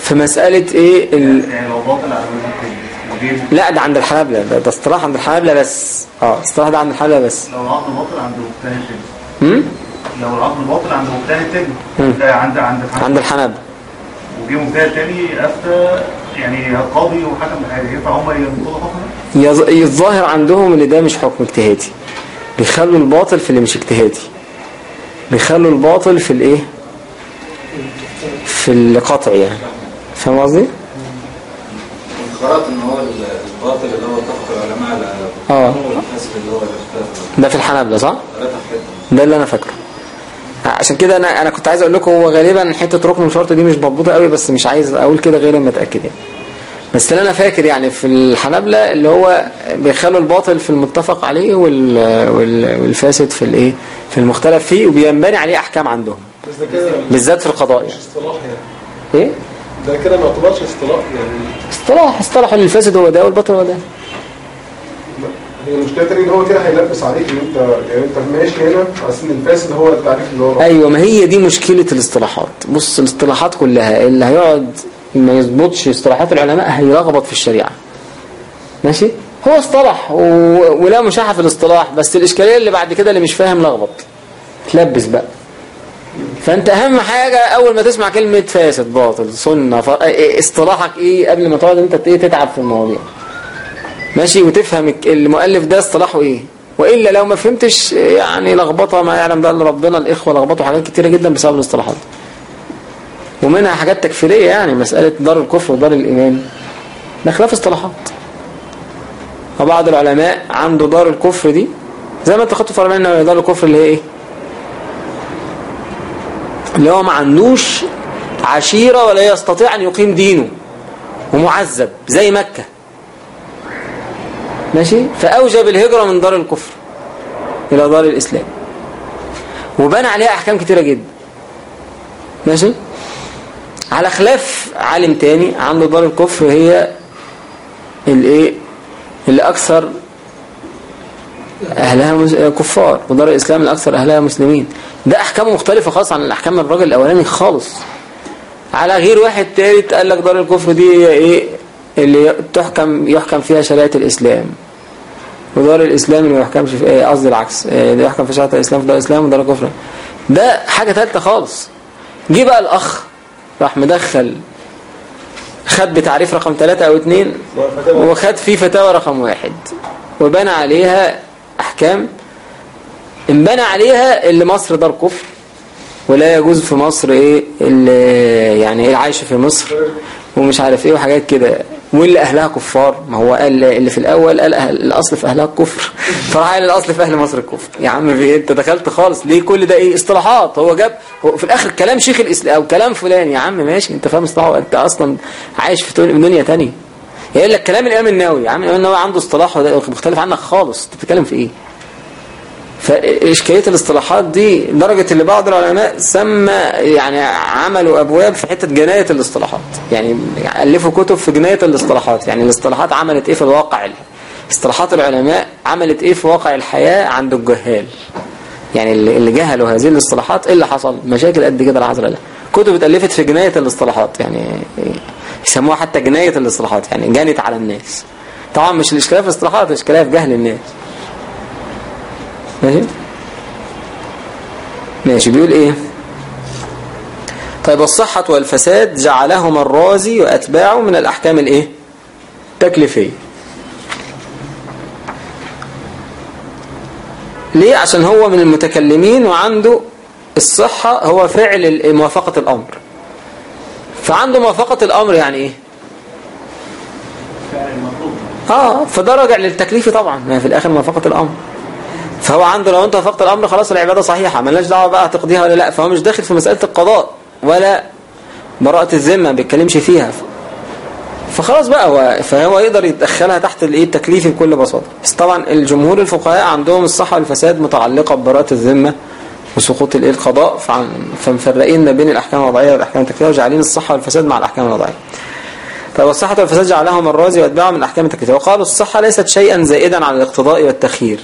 في مسألة إيه؟ ال... يعني لو باطل لا ده عند الحنابلة. ده, ده اصطلاح عند الحنابلة بس. آه اصطلاح ده عند الحنابلة بس. لو العقد باطل عند التاني هم؟ لو العقد باطل عند مم. آه، عند عند. عند الحنابلة. وجي مبتدئ تاني أفتى يعني قاضي وحكم بحاجة. ينفع هم ينقضوا حكمه؟ يظ- الظاهر عندهم إن ده مش حكم اجتهادي. بيخلوا الباطل في اللي مش اجتهادي. بيخلوا الباطل في الإيه؟ في القطع يعني. فاهم قصدي؟ قرأت إن هو الباطل اللي هو اتفق العلماء على آه. هو الفاسد اللي هو الاختلاف ده في الحنابلة صح؟ ده اللي أنا فاكره. عشان كده أنا أنا كنت عايز أقول لكم هو غالبا حتة ركن وشرط دي مش مضبوطه قوي بس مش عايز أقول كده غير لما أتأكد يعني. بس اللي أنا فاكر يعني في الحنابلة اللي هو بيخلوا الباطل في المتفق عليه وال وال والفاسد في الإيه؟ في المختلف فيه وبينبني عليه أحكام عندهم. بالذات في القضاء يعني. اصطلاح يعني. إيه؟ ده كده ما يعتبرش اصطلاح يعني. اصطلاح اصطلاح الفاسد هو ده والباطل هو ده. هي المشكلة إن هو كده هيلبس عليك إن انت يعني أنت ماشي هنا على ان الفاسد هو التعريف اللي هو أيوه ما هي دي مشكلة الاصطلاحات. بص الاصطلاحات كلها اللي هيقعد ما يظبطش اصطلاحات العلماء هيلخبط في الشريعة. ماشي؟ هو اصطلح و... ولا مشاحة في الاصطلاح بس الإشكالية اللي بعد كده اللي مش فاهم لخبط. تلبس بقى. فأنت أهم حاجة أول ما تسمع كلمة فاسد باطل سنة ف... إيه- إصطلاحك إيه قبل ما تقعد أنت إيه تتعب في المواضيع. ماشي وتفهم المؤلف ده اصطلاحه إيه؟ وإلا لو ما فهمتش يعني لخبطة ما يعلم إلا ربنا الإخوة لخبطوا حاجات كتيرة جدا بسبب الاصطلاحات ومنها حاجات تكفيرية يعني مسألة دار الكفر ودار الإيمان. ده خلاف اصطلاحات. وبعض العلماء عنده دار الكفر دي زي ما انت خدت في علماء ان دار الكفر اللي هي إيه؟ اللي هو ما عندوش عشيرة ولا يستطيع أن يقيم دينه ومعذب زي مكة. ماشي؟ فأوجب الهجرة من دار الكفر إلى دار الإسلام. وبنى عليها أحكام كتيرة جدا. ماشي؟ على خلاف عالم تاني عنده دار الكفر هي الإيه؟ اللي أكثر أهلها مز... كفار ودار الإسلام الأكثر أهلها مسلمين. ده أحكامه مختلفة خالص عن الأحكام الراجل الأولاني خالص. على غير واحد تالت قال لك دار الكفر دي هي إيه؟ اللي تحكم يحكم فيها شريعة الإسلام. ودار الإسلام اللي ما يحكمش في إيه قصدي العكس إيه اللي يحكم في شريعة الإسلام في دار الإسلام ودار الكفر. ده حاجة تالتة خالص. جه بقى الأخ راح مدخل خد بتعريف رقم ثلاثة أو اتنين وخد فيه فتاوى رقم واحد وبنى عليها أحكام. انبنى عليها اللي مصر دار كفر ولا يجوز في مصر إيه يعني العيش في مصر ومش عارف إيه وحاجات كده. واللي أهلها كفار. ما هو قال اللي في الأول قال أهل الأصل في أهلها الكفر فراح قال الأصل في أهل مصر الكفر يا عم في إيه؟ أنت دخلت خالص. ليه كل ده؟ إيه؟ اصطلاحات. هو جاب هو في الآخر كلام شيخ الإسلام أو كلام فلان. يا عم ماشي أنت فاهم اصطلاح أنت أصلا عايش في دنيا تانية. يقول لك كلام الإمام النووي. يا عم الإمام النووي عنده اصطلاح مختلف عنك خالص. أنت بتتكلم في إيه؟ فإشكالية الاصطلاحات دي درجة اللي بعض العلماء سمى يعني عملوا أبواب في حتة جناية الاصطلاحات. يعني ألفوا كتب في جناية الاصطلاحات. يعني الاصطلاحات عملت إيه في الواقع اصطلاحات العلماء عملت إيه في واقع الحياة عند الجهال. يعني اللي جهلوا هذه الاصطلاحات إيه اللي حصل؟ مشاكل قد كده العذراء لها. كتب اتألفت في جناية الاصطلاحات. يعني يسموها حتى جناية الاصطلاحات. يعني جنت على الناس. طبعا مش الإشكالية في الاصطلاحات الإشكالية في جهل الناس. ماشي؟ ماشي بيقول إيه؟ طيب الصحة والفساد جعلهما الرازي وأتباعه من الأحكام الإيه؟ تكليفية ليه؟ عشان هو من المتكلمين وعنده الصحة هو فعل موافقة الأمر. فعنده موافقة الأمر يعني إيه؟ فعل المطلوب. آه فده راجع للتكليف طبعا ما في الآخر موافقة الأمر. فهو عنده لو انت وافقت الأمر خلاص العبادة صحيحة مالناش دعوة بقى هتقضيها ولا لأ فهو مش داخل في مسألة القضاء ولا براءه الذمة ما بيتكلمش فيها. فخلاص بقى هو فهو يقدر يدخلها تحت الإيه التكليف بكل بساطة. بس طبعا الجمهور الفقهاء عندهم الصحة والفساد متعلقة ببراءه الذمة وسقوط الإيه القضاء. فمفرقين ما بين الأحكام الوضعية والأحكام التكليفية وجعلين الصحة والفساد مع الأحكام الوضعية. طيب والصحة والفساد جعلهم الرازي واتباعه من أحكام التكليف وقالوا الصحة ليست شيئا زائدا على الاقتضاء والتخيير.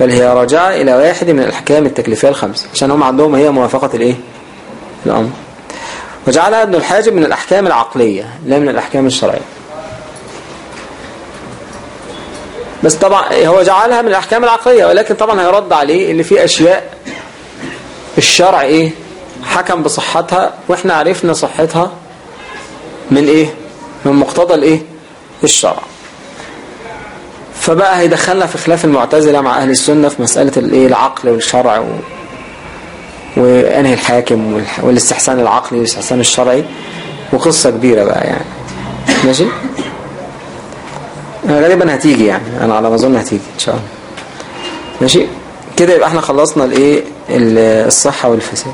بل هي راجعة إلى واحد من الأحكام التكليفية الخمس. عشان هم عندهم هي موافقة الإيه؟ الأمر. وجعلها ابن الحاجب من الأحكام العقلية لا من الأحكام الشرعية. بس طبعا هو جعلها من الأحكام العقلية ولكن طبعا هيرد عليه اللي فيه أشياء الشرع إيه؟ حكم بصحتها وإحنا عرفنا صحتها من إيه؟ من مقتضى الإيه؟ الشرع. فبقى هيدخلنا في خلاف المعتزلة مع أهل السنة في مسألة الإيه العقل والشرع و... وأنهي الحاكم. والاستحسان العقلي والاستحسان الشرعي. وقصة كبيرة بقى يعني. ماشي؟ غالبا هتيجي يعني. أنا على ما أظن هتيجي إن شاء الله. ماشي؟ كده يبقى إحنا خلصنا الايه ال- الصحة والفساد.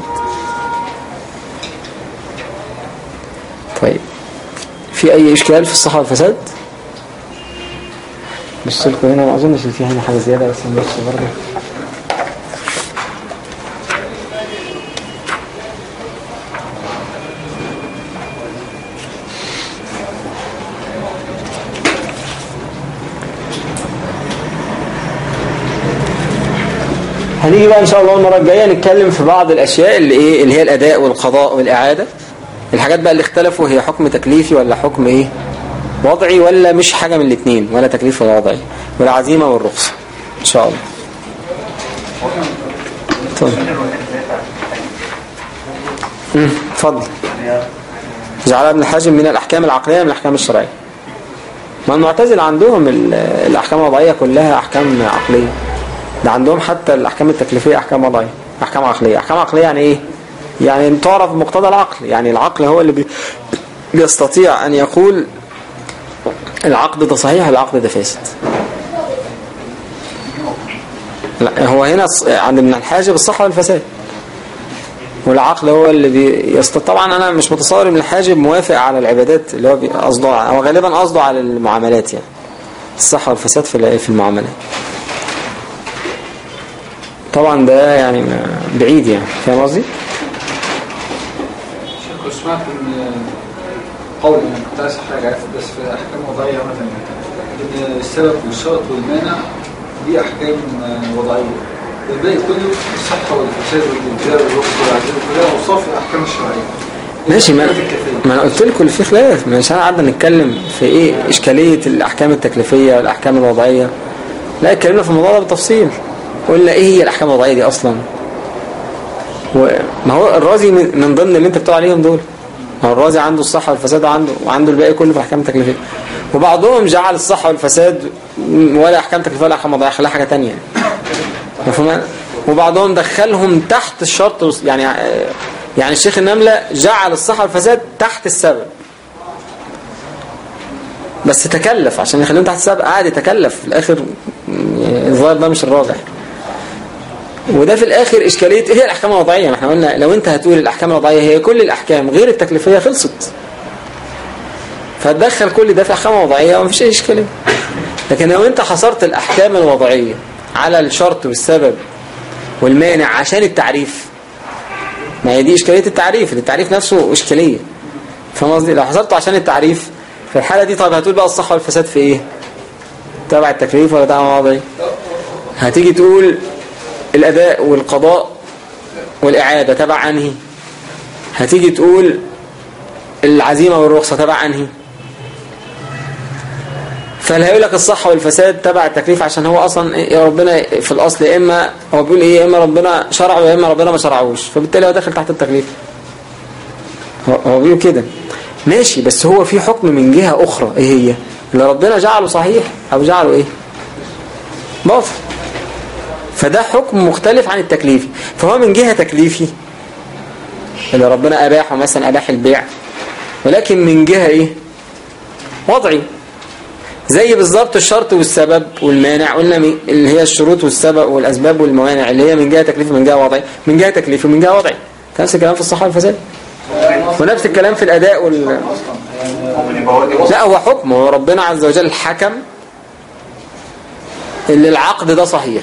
طيب. في أي إشكال في الصحة والفساد؟ بص لكم هنا ما أظنش إن في هنا حاجة زيادة بس نبص برضه. هنيجي بقى إن شاء الله المرة الجاية نتكلم في بعض الأشياء اللي إيه اللي هي الأداء والقضاء والإعادة. الحاجات بقى اللي اختلفوا هي حكم تكليفي ولا حكم إيه؟ وضعي ولا مش حاجة من الاثنين ولا تكليف ولا وضعي والعزيمة والرخصة. إن شاء الله. امم، اتفضل. جعلها ابن الحاجب من الأحكام العقلية من الأحكام الشرعية. ما المعتزل عندهم ال- الأحكام الوضعية كلها أحكام عقلية. ده عندهم حتى الأحكام التكليفية أحكام وضعية أحكام عقلية. أحكام عقلية يعني إيه؟ يعني تعرف بمقتضى العقل. يعني العقل هو اللي بي بيستطيع أن يقول العقد ده صحيح العقد ده فاسد. لا هو هنا عند ابن الحاجب الصحة والفساد. والعقل هو اللي بيستطيع طبعا أنا مش متصور إن الحاجب موافق على العبادات اللي هو قصده هو غالبا قصده على المعاملات يعني الصحة والفساد في في المعاملات. طبعا ده يعني بعيد يعني فاهم قصدي؟ سمعت إن قول يعني كنت عايز حاجة بس في أحكام وضعية مثلا ان السبب والشرط والمانع دي أحكام وضعية. والباقي كله الصحة والفساد والابتلاء والرخص والعزيز كلها أوصاف الأحكام الشرعية. ماشي ما. ما أنا قلت لكم في خلاف. مش أنا قعدنا نتكلم في إيه؟ إشكالية الأحكام التكليفية والأحكام الوضعية. لا اتكلمنا في الموضوع ده بالتفصيل. قلنا إيه هي الأحكام الوضعية دي أصلا؟ وما هو الرازي من من ضمن اللي أنت بتقول عليهم دول. ما هو الرازي عنده الصحة والفساد وعنده وعنده الباقي كله في الاحكام التكليفية. وبعضهم جعل الصحة والفساد ولا أحكام تكليفيه ولا أحكام وضعيه خلاها حاجة ثانية مفهوم؟ وبعضهم دخلهم تحت الشرط يعني يعني الشيخ النملة جعل الصحة والفساد تحت السبب. بس تكلف عشان يخليهم تحت السبب قاعد يتكلف. في الآخر الظاهر ده مش الراجح. وده في الآخر إشكالية هي الأحكام الوضعية؟ ما إحنا قلنا لو أنت هتقول الأحكام الوضعية هي كل الأحكام غير التكليفية خلصت. فتدخل كل ده في أحكام وضعية ومفيش أي إشكالية. لكن لو أنت حصرت الأحكام الوضعية على الشرط والسبب والمانع عشان التعريف ما هي دي إشكالية التعريف التعريف نفسه إشكالية. فاهم قصدي؟ لو حصرته عشان التعريف في الحالة دي طب هتقول بقى الصحة والفساد في إيه؟ تبع التكليف ولا تبع الوضعي هتيجي تقول الأداء والقضاء والإعادة تبع أنهي هتيجي تقول العزيمة والرخصة تبع أنهي فاللي هيقول لك الصحة والفساد تبع التكليف عشان هو أصلا إيه يا ربنا في الأصل يا إما هو بيقول إيه يا إما ربنا شرعه يا إما ربنا ما شرعوش فبالتالي هو داخل تحت التكليف. هو بيقول كده. ماشي بس هو في حكم من جهة أخرى. إيه هي؟ اللي ربنا جعله صحيح أو جعله إيه؟ باطل. فده حكم مختلف عن التكليفي. فهو من جهة تكليفي. اللي ربنا أباحه مثلا أباح البيع. ولكن من جهة إيه؟ وضعي. زي بالظبط الشرط والسبب والمانع. قلنا اللي هي الشروط والسبب والأسباب والموانع. اللي هي من جهة تكليفي من جهة وضعي. من جهة تكليفي من جهة وضعي. نفس الكلام في الصحة والفساد؟ ونفس الكلام في الأداء وال... لا هو حكم. هو ربنا عز وجل حكم اللي العقد ده صحيح.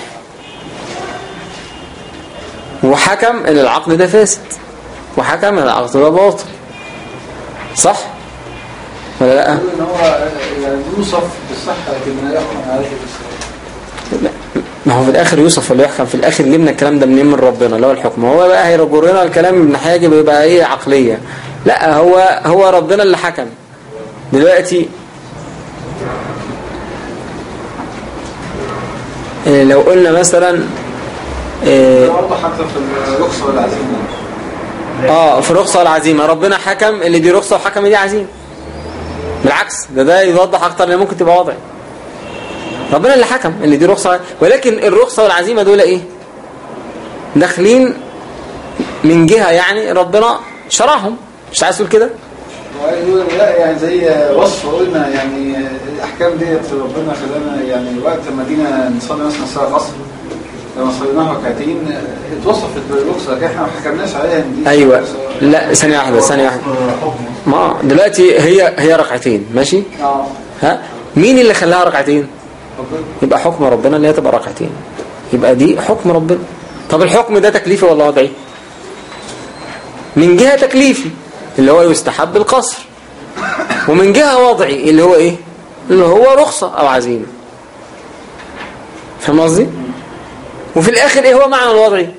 وحكم إن العقد ده فاسد. وحكم إن العقد ده باطل. صح؟ ولا لأ؟ إن هو يعني يوصف بالصحة لكن لا يحكم عليه ما هو في الآخر يوسف ولا يحكم؟ في الآخر جبنا الكلام ده منين؟ من ربنا اللي هو الحكم. هو بقى هيرجو لنا الكلام من حاجة بيبقى إيه؟ عقلية. لأ هو هو ربنا اللي حكم. دلوقتي إيه لو قلنا مثلا والعزيمة آه في الرخصة والعزيمة ربنا حكم اللي دي رخصة وحكم دي عزيمة بالعكس ده ده يوضح أكتر ان ممكن تبقى وضعي ربنا اللي حكم اللي دي رخصة. ولكن الرخصة والعزيمة دول إيه؟ داخلين من جهة يعني ربنا شرعهم. مش عايز تقول كده؟ لا يعني زي وصف قلنا يعني الأحكام ديت ربنا خلانا يعني وقت ما جينا نصلي مثلا الساعة العصر لما صليناها ركعتين اتوصفت بالرخصة إحنا ما حكمناش عليها إن دي أيوه. لا ثانية واحدة ثانية واحدة. حكم. ما دلوقتي هي هي ركعتين ماشي؟ آه. ها؟ مين اللي خلاها ركعتين؟ يبقى حكم ربنا إن هي تبقى ركعتين. يبقى دي حكم ربنا. طب الحكم ده تكليفي ولا وضعي؟ من جهة تكليفي اللي هو يستحب القصر. ومن جهة وضعي اللي هو إيه؟ اللي هو رخصة أو عزيمة. فاهم قصدي؟ وفي الآخر إيه هو معنى الوضعي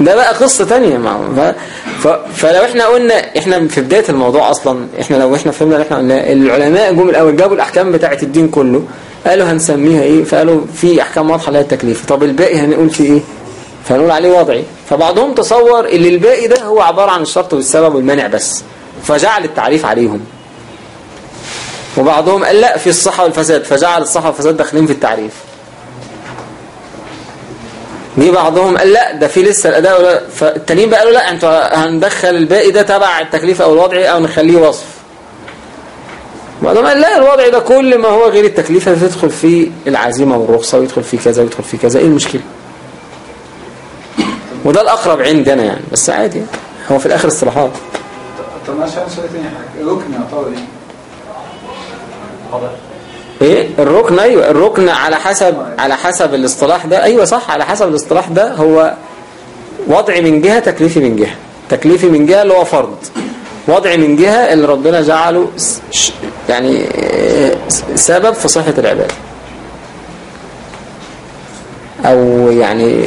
ده بقى قصة تانية. مع ف... ف... فلو إحنا قلنا إحنا في بداية الموضوع أصلا إحنا لو إحنا فهمنا اللي إحنا قلناه العلماء جم الأول جابوا الأحكام بتاعة الدين كله قالوا هنسميها إيه؟ فقالوا في أحكام واضحة لها التكليف. طب الباقي هنقول فيه إيه؟ فهنقول عليه وضعي. فبعضهم تصور إن الباقي ده هو عبارة عن الشرط والسبب والمانع بس فجعل التعريف عليهم. وبعضهم قال لا في الصحة والفساد. فجعل الصحة والفساد داخلين في التعريف. دي بعضهم قال لا ده في لسه الأداء ولا فالتانيين بقى قالوا لا أنتوا هندخل الباقي ده تبع التكليف أو الوضعي أو نخليه وصف. بعضهم قال لا الوضعي ده كل ما هو غير التكليف يدخل فيه العزيمة والرخصة ويدخل فيه كذا ويدخل فيه كذا. إيه المشكلة؟ وده الأقرب عندنا يعني بس عادي يعني. هو في الآخر اصطلاحات طب معلش عايز سؤال تاني حاجة. ركن يعتبر إيه؟ إيه؟ الركن أيوه الركن على حسب على حسب الاصطلاح ده. أيوه صح على حسب الاصطلاح ده هو وضعي من جهة تكليفي من جهة. تكليفي من جهة اللي هو فرض. وضعي من جهة اللي ربنا جعله يعني آه، سبب في صحة العبادة أو يعني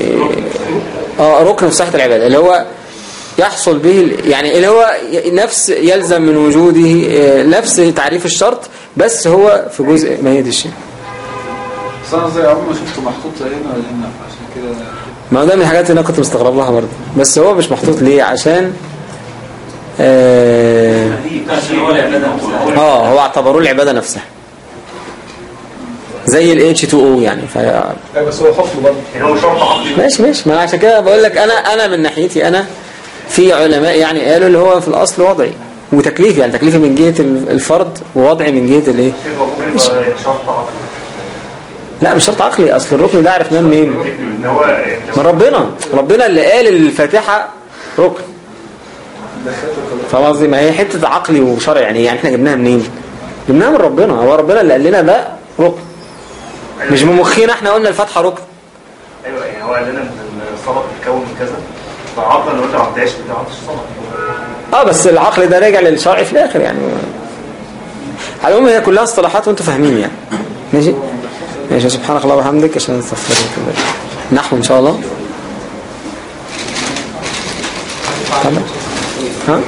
آه ركن في صحة العبادة اللي هو يحصل به يعني اللي هو نفس يلزم من وجوده آه، نفس تعريف الشرط بس هو في جزء ماهية الشيء بس أنا زي عمري ما شفته محطوط هنا ولا هنا عشان كده ما هو ده من الحاجات اللي أنا كنت مستغرب لها برضه. بس هو مش محطوط ليه؟ عشان آه. آه هو اعتبروه العبادة نفسها. زي ال H2O يعني ف... بس هو حكم برضه. يعني هو شرط عقلي ماشي ماشي. ما أنا عشان كده بقول لك أنا أنا من ناحيتي أنا في علماء يعني قالوا اللي هو في الأصل وضعي. وتكليفي يعني تكليفي من جهة الفرد ووضعي من جهة الايه عقلي لا مش شرط عقلي. أصل الركن ده عرفناه منين. من ربنا. ربنا اللي قال الفاتحة ركن. فاهم ما هي حتة عقلي وشرع. يعني يعني إحنا جبناها منين؟ جبناها من ربنا. هو ربنا اللي قال لنا ده ركن. مش بمخنا إحنا قلنا الفاتحة ركن. أيوه يعني هو قال لنا إن الصلاه بتتكون من كذا. آه بس العقل ده راجع للشرع في الآخر يعني. على العموم هي كلها اصطلاحات وانتوا فاهمين يعني. ماشي؟ ماشي سبحانك اللهم وبحمدك عشان نستغفرك. نحو إن شاء الله. تمام ها؟